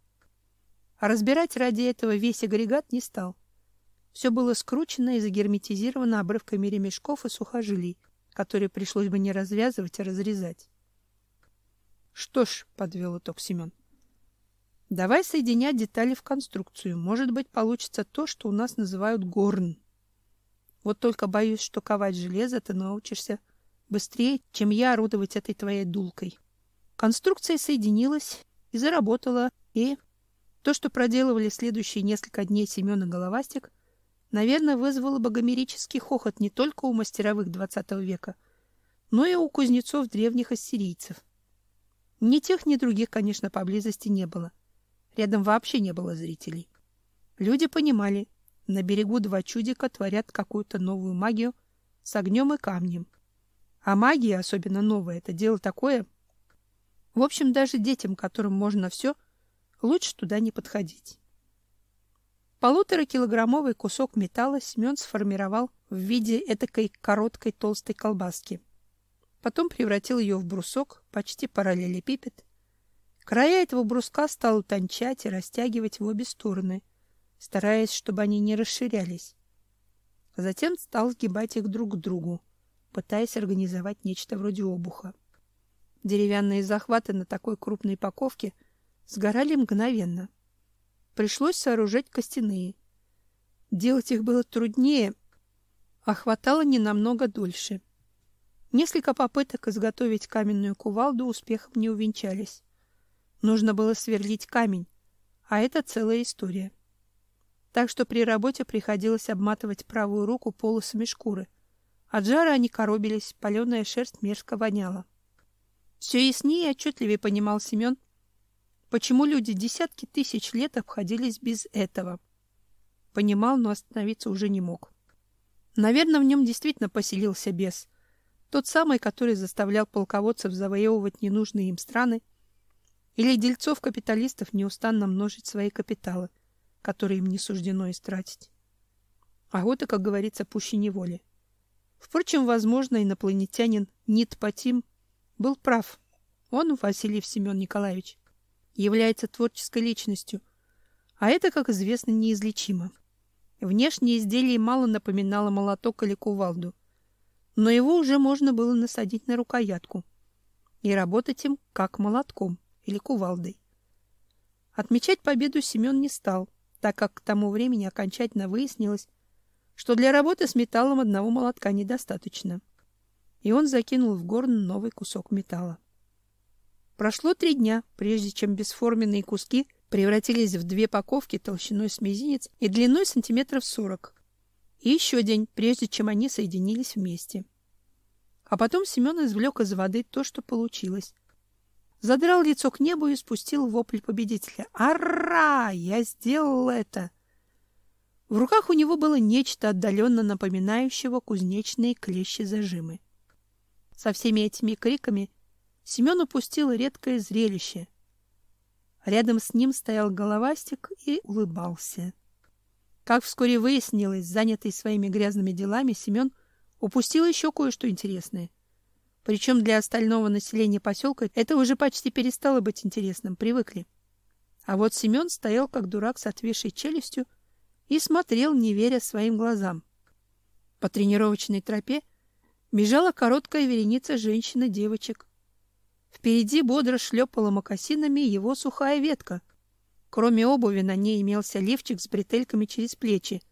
А разбирать ради этого весь агрегат не стал. Все было скручено и загерметизировано обрывками ремешков и сухожилий, которые пришлось бы не развязывать, а разрезать. Что ж, подвел итог Семен. Давай соединять детали в конструкцию. Может быть, получится то, что у нас называют горн. Вот только боюсь, что ковать железо ты научишься быстрее, чем я орудовать этой твоей дулкой. Конструкция соединилась и заработала, и то, что проделывали следующие несколько дней Семен и Головастик, наверное, вызвало бы гомерический хохот не только у мастеровых XX века, но и у кузнецов древних ассирийцев. Ни тех, ни других, конечно, поблизости не было. Рядом вообще не было зрителей. Люди понимали, на берегу два чудика творят какую-то новую магию с огнем и камнем. А магия, особенно новая, это дело такое. В общем, даже детям, которым можно все, лучше туда не подходить. Полуторакилограммовый кусок металла Семен сформировал в виде этакой короткой толстой колбаски. Потом превратил ее в брусок, почти параллелепипед. Края этого бруска стал утончать и растягивать в обе стороны, стараясь, чтобы они не расширялись. Затем стал сгибать их друг к другу, пытаясь организовать нечто вроде обуха. Деревянные захваты на такой крупной упаковке сгорали мгновенно. Пришлось сооружать костяные. Делать их было труднее, а хватало не намного дольше. Несколько попыток изготовить каменную кувалду успехом не увенчались. Нужно было сверлить камень, а это целая история. Так что при работе приходилось обматывать правую руку полосами шкуры. От жара они коробились, паленая шерсть мерзко воняла. Все яснее и отчетливее понимал Семен, Почему люди десятки тысяч лет обходились без этого? Понимал, но остановиться уже не мог. Наверное, в нем действительно поселился бес. Тот самый, который заставлял полководцев завоевывать ненужные им страны, или дельцов-капиталистов неустанно множить свои капиталы, которые им не суждено истратить. Охота, как говорится, пуще неволи. Впрочем, возможно, инопланетянин Нит Патим был прав. Он, Василий Семен Николаевич, является творческой личностью, а это, как известно, неизлечимо. Внешнее изделие мало напоминало молоток или кувалду, но его уже можно было насадить на рукоятку и работать им как молотком или кувалдой. Отмечать победу Семен не стал, так как к тому времени окончательно выяснилось, что для работы с металлом одного молотка недостаточно. И он закинул в горн новый кусок металла. Прошло три дня, прежде чем бесформенные куски превратились в две паковки толщиной с мизинец и длиной сантиметров сорок. И еще день, прежде чем они соединились вместе. А потом Семен извлек из воды то, что получилось. Задрал лицо к небу и спустил вопль победителя. «Ара! Я сделал это!» В руках у него было нечто отдаленно напоминающего кузнечные клещи-зажимы. Со всеми этими криками Семен упустил редкое зрелище. Рядом с ним стоял головастик и улыбался. Как вскоре выяснилось, занятый своими грязными делами, Семен упустил еще кое-что интересное. Причем для остального населения поселка это уже почти перестало быть интересным, привыкли. А вот Семен стоял как дурак с отвисшей челюстью и смотрел, не веря своим глазам. По тренировочной тропе бежала короткая вереница женщин и девочек. Впереди бодро шлепала мокасинами его сухая ветка. Кроме обуви на ней имелся лифчик с бретельками через плечи,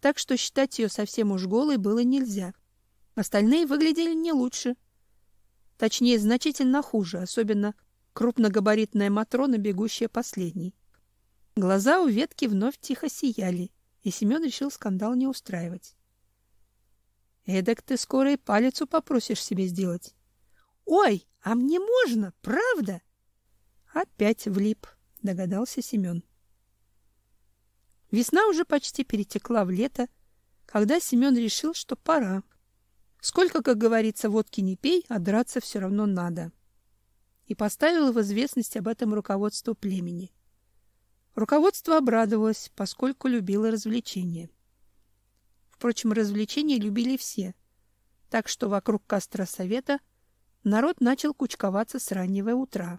так что считать ее совсем уж голой было нельзя. Остальные выглядели не лучше. Точнее, значительно хуже, особенно крупногабаритная Матрона, бегущая последней. Глаза у ветки вновь тихо сияли, и Семен решил скандал не устраивать. «Эдак ты скоро и палицу попросишь себе сделать». «Ой, а мне можно, правда? Опять влип, догадался Семен. Весна уже почти перетекла в лето, когда Семен решил, что пора. Сколько, как говорится, водки не пей, а драться все равно надо. И поставил в известность об этом руководство племени. Руководство обрадовалось, поскольку любило развлечения. Впрочем, развлечения любили все, так что вокруг костра совета – народ начал кучковаться с раннего утра.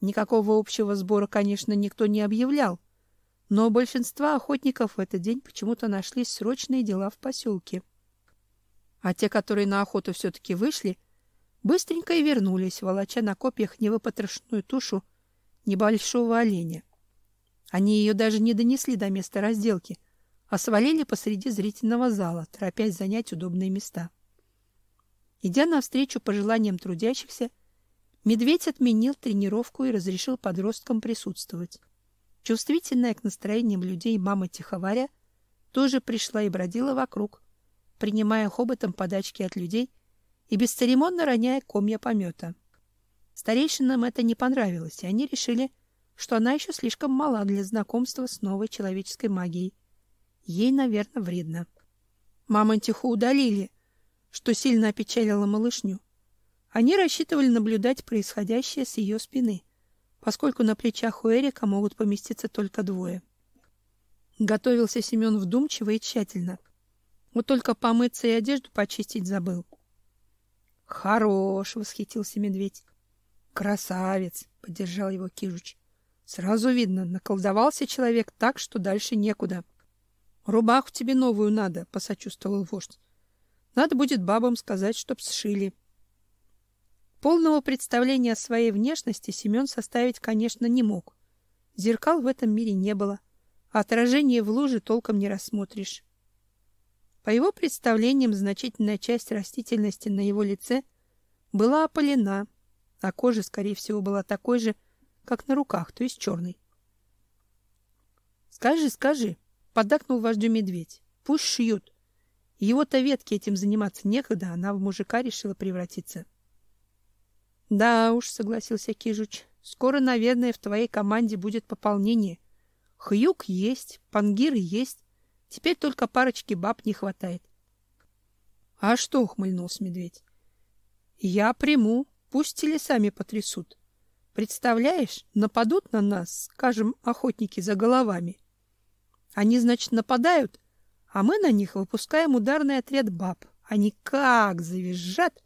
Никакого общего сбора, конечно, никто не объявлял, но большинства охотников в этот день почему-то нашлись срочные дела в поселке. А те, которые на охоту все-таки вышли, быстренько и вернулись, волоча на копьях невыпотрошенную тушу небольшого оленя. Они ее даже не донесли до места разделки, а свалили посреди зрительного зала, торопясь занять удобные места. Идя навстречу пожеланиям трудящихся, медведь отменил тренировку и разрешил подросткам присутствовать. Чувствительная к настроениям людей мама Тиховаря тоже пришла и бродила вокруг, принимая хоботом подачки от людей и бесцеремонно роняя комья помета. Старейшинам это не понравилось, и они решили, что она еще слишком мала для знакомства с новой человеческой магией. Ей, наверное, вредно. Мамонтиху удалили — что сильно опечалило малышню. Они рассчитывали наблюдать происходящее с ее спины, поскольку на плечах у Эрика могут поместиться только двое. Готовился Семен вдумчиво и тщательно. Вот только помыться и одежду почистить забыл. Хорош, восхитился медведь. Красавец, поддержал его Кижуч. Сразу видно, наколдовался человек так, что дальше некуда. Рубаху тебе новую надо, посочувствовал вождь. Надо будет бабам сказать, чтоб сшили. Полного представления о своей внешности Семен составить, конечно, не мог. Зеркал в этом мире не было, а отражение в луже толком не рассмотришь. По его представлениям, значительная часть растительности на его лице была опалена, а кожа, скорее всего, была такой же, как на руках, то есть черной. Скажи, скажи, поддакнул вождю медведь. Пусть шьют. Его-то ветки этим заниматься некогда, она в мужика решила превратиться. Да уж, согласился Кижуч. Скоро, наверное, в твоей команде будет пополнение. Хьюк есть, пангир есть. Теперь только парочки баб не хватает. А что, ухмыльнулся медведь. Я приму, пусть телесами потрясут. Представляешь, нападут на нас, скажем, охотники за головами. Они, значит, нападают, а мы на них выпускаем ударный отряд баб. Они как завизжат!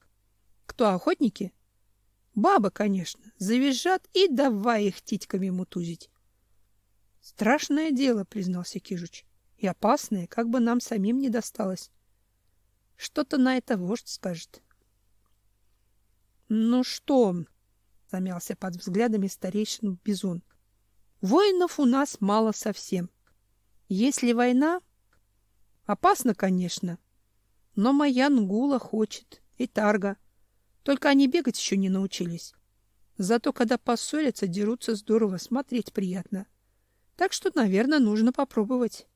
Кто охотники? Бабы, конечно, завизжат и давай их титьками мутузить. Страшное дело, признался Кижуч. И опасное, как бы нам самим не досталось. Что-то на это вождь скажет. Ну что, замялся под взглядами старейшин Бизон. Воинов у нас мало совсем. Если война, Опасно, конечно. Но моя Нгула хочет. И Тарга. Только они бегать еще не научились. Зато, когда поссорятся, дерутся здорово, смотреть приятно. Так что, наверное, нужно попробовать.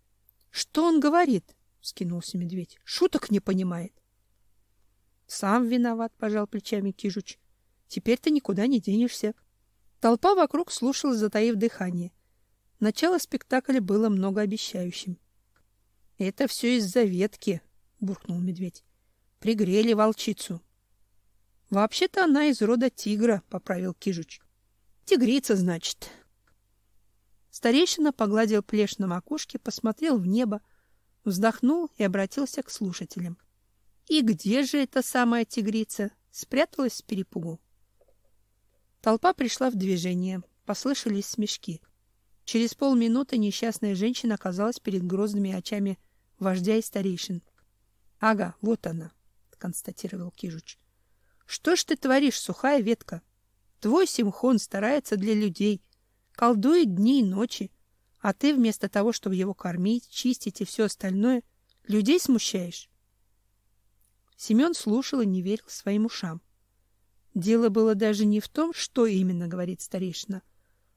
— Что он говорит? — вскинулся медведь. — Шуток не понимает. — Сам виноват, — пожал плечами Кижуч. — Теперь ты никуда не денешься. Толпа вокруг слушала, затаив дыхание. Начало спектакля было многообещающим. — это все из-за ветки, буркнул медведь. Пригрели волчицу. Вообще-то она из рода тигра, поправил Кижуч. Тигрица, значит. Старейшина погладил плешь на макушке, посмотрел в небо, вздохнул и обратился к слушателям. И где же эта самая тигрица? Спряталась с перепугу. Толпа пришла в движение, послышались смешки. Через полминуты несчастная женщина оказалась перед грозными очами вождя и старейшин. — Ага, вот она, — констатировал Кижуч. — Что ж ты творишь, сухая ветка? Твой Симхон старается для людей, колдует дни и ночи, а ты вместо того, чтобы его кормить, чистить и все остальное, людей смущаешь. Семен слушал и не верил своим ушам. Дело было даже не в том, что именно говорит старейшина,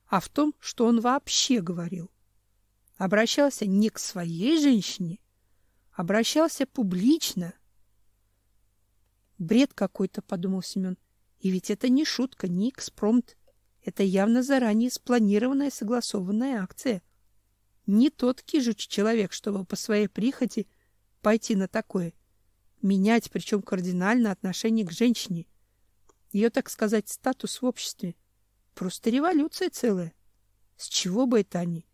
а в том, что он вообще говорил. Обращался не к своей женщине, обращался публично. Бред какой-то, подумал Семен. И ведь это не шутка, не экспромт. Это явно заранее спланированная согласованная акция. Не тот кижуч человек, чтобы по своей прихоти пойти на такое. Менять, причем кардинально, отношение к женщине. Ее, так сказать, статус в обществе. Просто революция целая. С чего бы это они?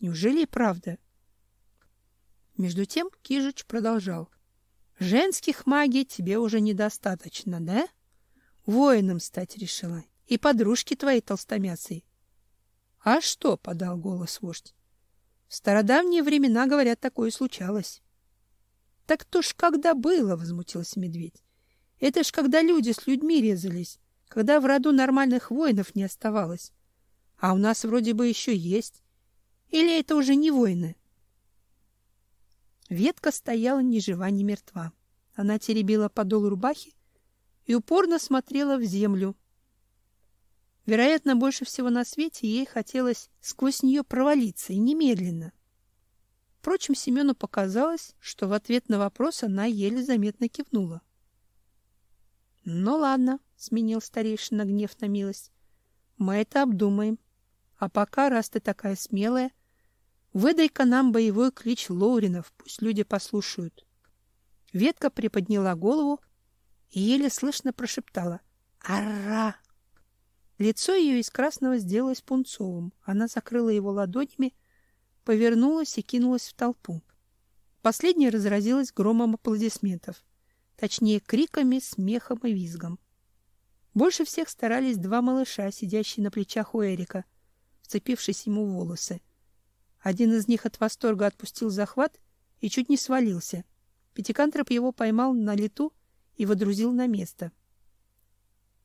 Неужели и правда? Между тем Кижич продолжал. Женских магий тебе уже недостаточно, да? Воином стать решила. И подружки твои толстомясые. А что, подал голос вождь. В стародавние времена, говорят, такое случалось. Так то ж когда было, возмутился медведь. Это ж когда люди с людьми резались, когда в роду нормальных воинов не оставалось. А у нас вроде бы еще есть. Или это уже не войны? Ветка стояла ни жива, ни мертва. Она теребила подол рубахи и упорно смотрела в землю. Вероятно, больше всего на свете ей хотелось сквозь нее провалиться, и немедленно. Впрочем, Семену показалось, что в ответ на вопрос она еле заметно кивнула. — Ну ладно, — сменил старейшина гнев на милость, — мы это обдумаем. А пока, раз ты такая смелая, выдай-ка нам боевой клич Лоуринов, пусть люди послушают. Ветка приподняла голову и еле слышно прошептала «Ара!». Лицо ее из красного сделалось пунцовым. Она закрыла его ладонями, повернулась и кинулась в толпу. Последняя разразилась громом аплодисментов, точнее криками, смехом и визгом. Больше всех старались два малыша, сидящие на плечах у Эрика, вцепившись ему в волосы. Один из них от восторга отпустил захват и чуть не свалился. Пятикантроп его поймал на лету и водрузил на место.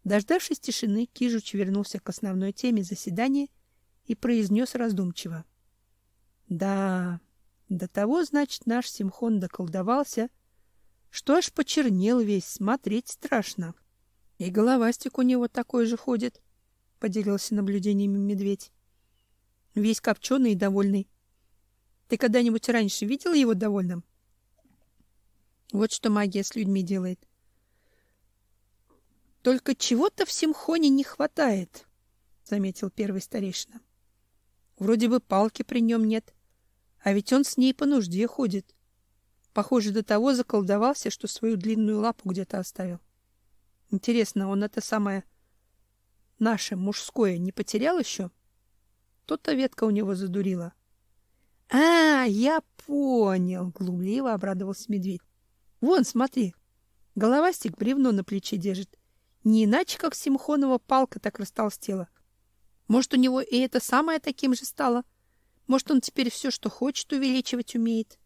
Дождавшись тишины, Кижуч вернулся к основной теме заседания и произнес раздумчиво. — Да, до того, значит, наш Симхон доколдовался, что аж почернел весь, смотреть страшно. И головастик у него такой же ходит, — поделился наблюдениями медведь. Весь копченый и довольный. Ты когда-нибудь раньше видел его довольным? Вот что магия с людьми делает. Только чего-то в Симхоне не хватает, заметил первый старейшина. Вроде бы палки при нем нет, а ведь он с ней по нужде ходит. Похоже, до того заколдовался, что свою длинную лапу где-то оставил. Интересно, он это самое наше мужское не потерял еще? То-то ветка у него задурила. А, я понял, глумливо обрадовался медведь. Вон, смотри. Головастик бревно на плече держит. Не иначе, как Симхонова палка так растолстела. Может, у него и это самое таким же стало? Может, он теперь все, что хочет, увеличивать умеет?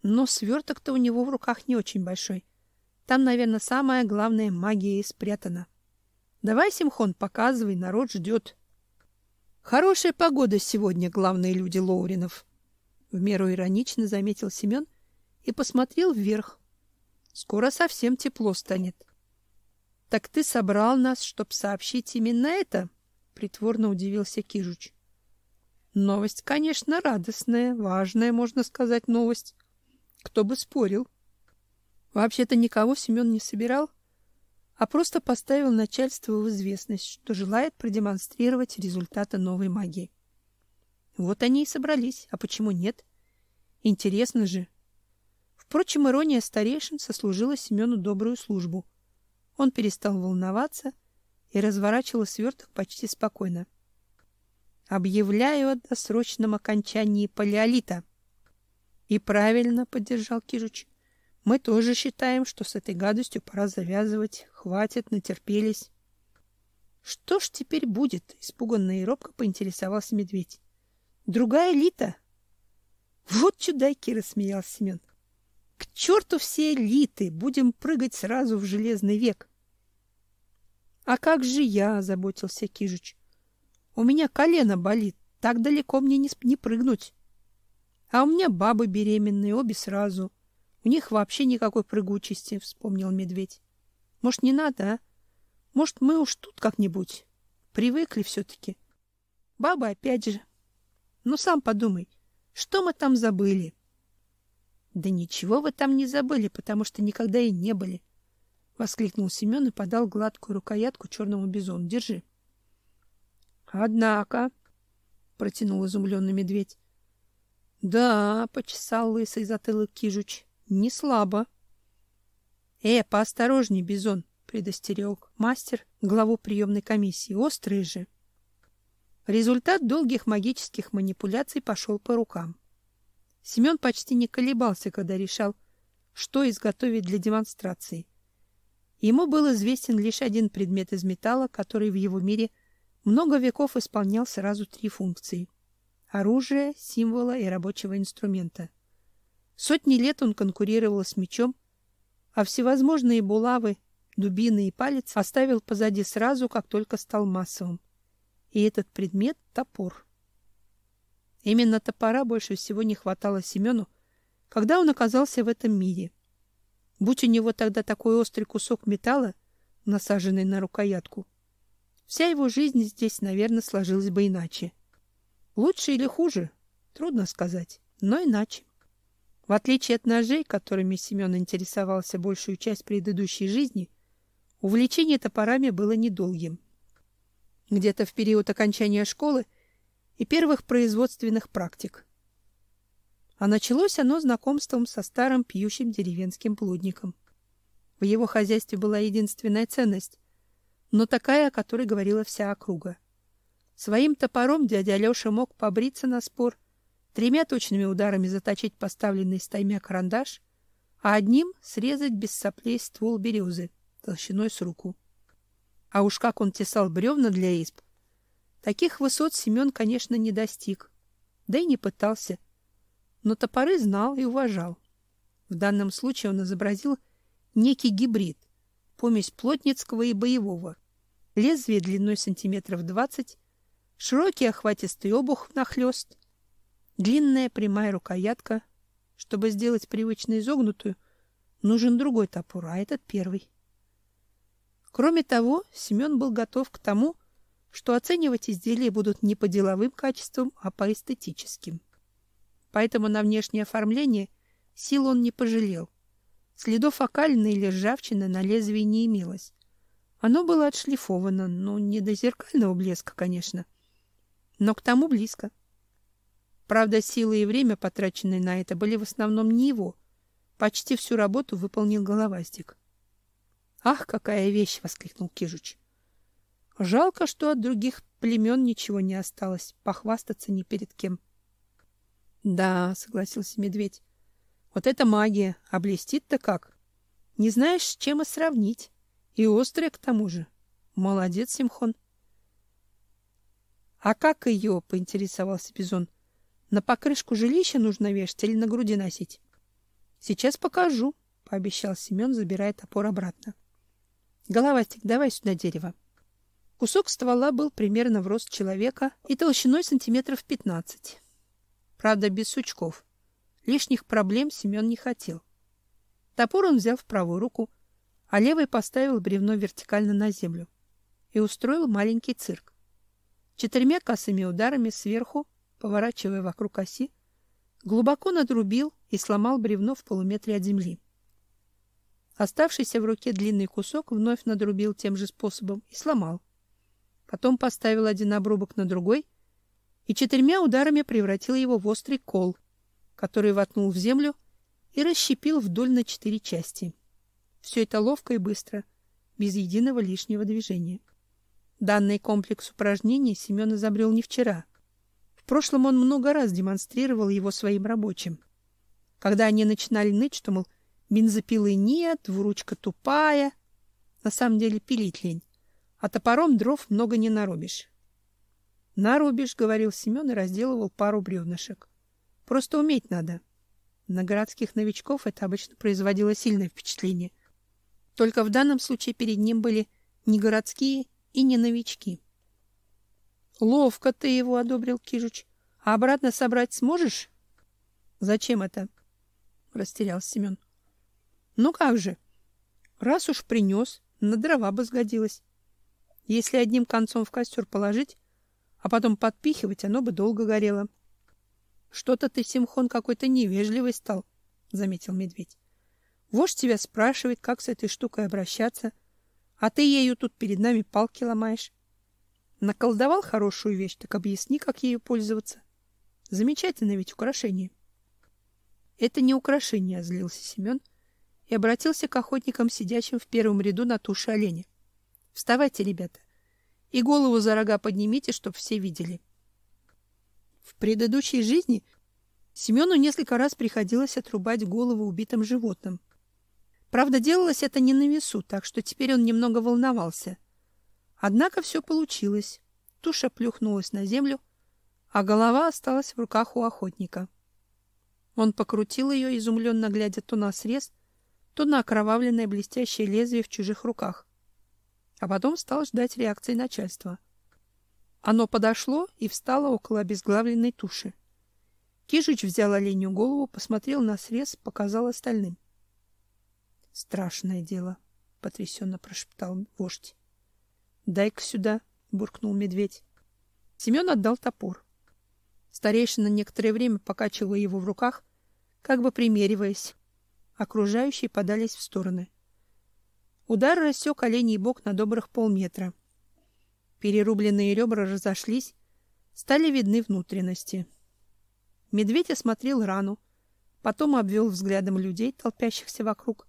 Но сверток-то у него в руках не очень большой. Там, наверное, самая главная магия и спрятана. Давай, Симхон, показывай, народ ждет. Хорошая погода сегодня, главные люди Лоуринов. В меру иронично заметил Семен и посмотрел вверх. Скоро совсем тепло станет. Так ты собрал нас, чтоб сообщить именно это? Притворно удивился Кижуч. Новость, конечно, радостная, важная, можно сказать, новость. Кто бы спорил. Вообще-то никого Семен не собирал, а просто поставил начальство в известность, что желает продемонстрировать результаты новой магии. Вот они и собрались, а почему нет? Интересно же. Впрочем, ирония старейшин сослужила Семену добрую службу — он перестал волноваться и разворачивал сверток почти спокойно. Объявляю о досрочном окончании палеолита. И правильно поддержал Кижуч. Мы тоже считаем, что с этой гадостью пора завязывать. Хватит, натерпелись. Что ж теперь будет? Испуганно и робко поинтересовался медведь. Другая элита? Вот чудаки, рассмеялся Семен. К черту все элиты, будем прыгать сразу в железный век. А как же я, заботился Кижуч. У меня колено болит, так далеко мне не, не прыгнуть. А у меня бабы беременные, обе сразу. У них вообще никакой прыгучести, вспомнил медведь. Может, не надо, а? Может, мы уж тут как-нибудь привыкли все таки Бабы опять же. Ну сам подумай, что мы там забыли? Да ничего вы там не забыли, потому что никогда и не были воскликнул Семен и подал гладкую рукоятку черному бизону. Держи. Однако, протянул изумленный медведь. Да, почесал лысый затылок Кижуч. Не слабо. Э, поосторожней, бизон, предостерег мастер главу приемной комиссии. Острые же. Результат долгих магических манипуляций пошел по рукам. Семен почти не колебался, когда решал, что изготовить для демонстрации. Ему был известен лишь один предмет из металла, который в его мире много веков исполнял сразу три функции: оружие, символа и рабочего инструмента. Сотни лет он конкурировал с мечом, а всевозможные булавы, дубины и палец оставил позади сразу, как только стал массовым. и этот предмет — топор. Именно топора больше всего не хватало Семену, когда он оказался в этом мире. Будь у него тогда такой острый кусок металла, насаженный на рукоятку, вся его жизнь здесь, наверное, сложилась бы иначе. Лучше или хуже, трудно сказать, но иначе. В отличие от ножей, которыми Семен интересовался большую часть предыдущей жизни, увлечение топорами было недолгим. Где-то в период окончания школы и первых производственных практик. А началось оно знакомством со старым пьющим деревенским плотником. В его хозяйстве была единственная ценность, но такая, о которой говорила вся округа. Своим топором дядя Алёша мог побриться на спор, тремя точными ударами заточить поставленный стаймя карандаш, а одним срезать без соплей ствол березы толщиной с руку. А уж как он тесал бревна для изб, Таких высот Семен, конечно, не достиг, да и не пытался. Но топоры знал и уважал. В данном случае он изобразил некий гибрид, помесь плотницкого и боевого. Лезвие длиной сантиметров двадцать, широкий охватистый обух нахлёст, длинная прямая рукоятка. Чтобы сделать привычно изогнутую, нужен другой топор, а этот первый. Кроме того, Семен был готов к тому, что оценивать изделия будут не по деловым качествам, а по эстетическим. Поэтому на внешнее оформление сил он не пожалел. Следов окалины или ржавчины на лезвии не имелось. Оно было отшлифовано, но не до зеркального блеска, конечно, но к тому близко. Правда, силы и время, потраченные на это, были в основном не его. Почти всю работу выполнил головастик. «Ах, какая вещь!» — воскликнул Кижуч. Жалко, что от других племен ничего не осталось, похвастаться ни перед кем. Да, согласился медведь. Вот это магия, а блестит-то как. Не знаешь, с чем и сравнить. И острая к тому же. Молодец, Симхон. А как ее, поинтересовался Бизон. На покрышку жилища нужно вешать или на груди носить? Сейчас покажу, пообещал Семен, забирая топор обратно. Головастик, давай сюда дерево. Кусок ствола был примерно в рост человека и толщиной сантиметров пятнадцать. Правда, без сучков. Лишних проблем Семен не хотел. Топор он взял в правую руку, а левой поставил бревно вертикально на землю и устроил маленький цирк. Четырьмя косыми ударами сверху, поворачивая вокруг оси, глубоко надрубил и сломал бревно в полуметре от земли. Оставшийся в руке длинный кусок вновь надрубил тем же способом и сломал потом поставил один обрубок на другой и четырьмя ударами превратил его в острый кол, который воткнул в землю и расщепил вдоль на четыре части. Все это ловко и быстро, без единого лишнего движения. Данный комплекс упражнений Семен изобрел не вчера. Прошлом он много раз демонстрировал его своим рабочим. Когда они начинали ныть, что, мол, бензопилы нет, двуручка тупая, на самом деле пилить лень а топором дров много не нарубишь. Нарубишь, говорил Семен и разделывал пару бревнышек. Просто уметь надо. На городских новичков это обычно производило сильное впечатление. Только в данном случае перед ним были не городские и не новички. Ловко ты его одобрил Кижуч. А обратно собрать сможешь? Зачем это? растерялся Семен. Ну как же? Раз уж принес, на дрова бы сгодилось. Если одним концом в костер положить, а потом подпихивать, оно бы долго горело. Что-то ты, Симхон, какой-то невежливый стал, заметил медведь. Вождь тебя спрашивает, как с этой штукой обращаться, а ты ею тут перед нами палки ломаешь. Наколдовал хорошую вещь, так объясни, как ею пользоваться. Замечательное ведь украшение. Это не украшение, злился Семен и обратился к охотникам, сидящим в первом ряду на туше оленя. Вставайте, ребята. И голову за рога поднимите, чтоб все видели. В предыдущей жизни Семену несколько раз приходилось отрубать голову убитым животным. Правда, делалось это не на весу, так что теперь он немного волновался. Однако все получилось. Туша плюхнулась на землю, а голова осталась в руках у охотника. Он покрутил ее, изумленно глядя то на срез, то на окровавленное блестящее лезвие в чужих руках а потом стал ждать реакции начальства. Оно подошло и встало около обезглавленной туши. Кижич взял оленью голову, посмотрел на срез, показал остальным. Страшное дело, потрясенно прошептал вождь. Дай-ка сюда, буркнул медведь. Семен отдал топор. Старейшина некоторое время покачивал его в руках, как бы примериваясь. Окружающие подались в стороны. Удар рассек оленей бок на добрых полметра. Перерубленные ребра разошлись, стали видны внутренности. Медведь осмотрел рану, потом обвел взглядом людей, толпящихся вокруг,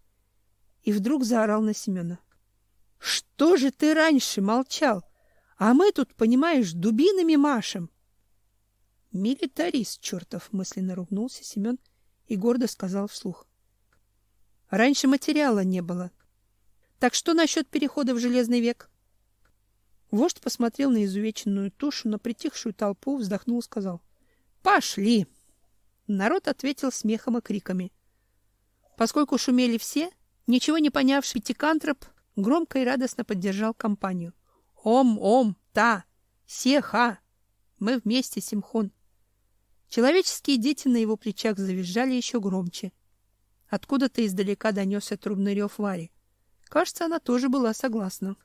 и вдруг заорал на Семена. — Что же ты раньше молчал? А мы тут, понимаешь, дубинами машем. — Милитарист чертов! — мысленно ругнулся Семен и гордо сказал вслух. — Раньше материала не было. Так что насчет перехода в железный век? Вождь посмотрел на изувеченную тушу, на притихшую толпу, вздохнул и сказал. — Пошли! Народ ответил смехом и криками. Поскольку шумели все, ничего не понявший Тикантроп громко и радостно поддержал компанию. «Ом, ом, та! Сеха! Мы вместе, Симхон!» Человеческие дети на его плечах завизжали еще громче. Откуда-то издалека донесся трубный рев Вари. Кажется, она тоже была согласна.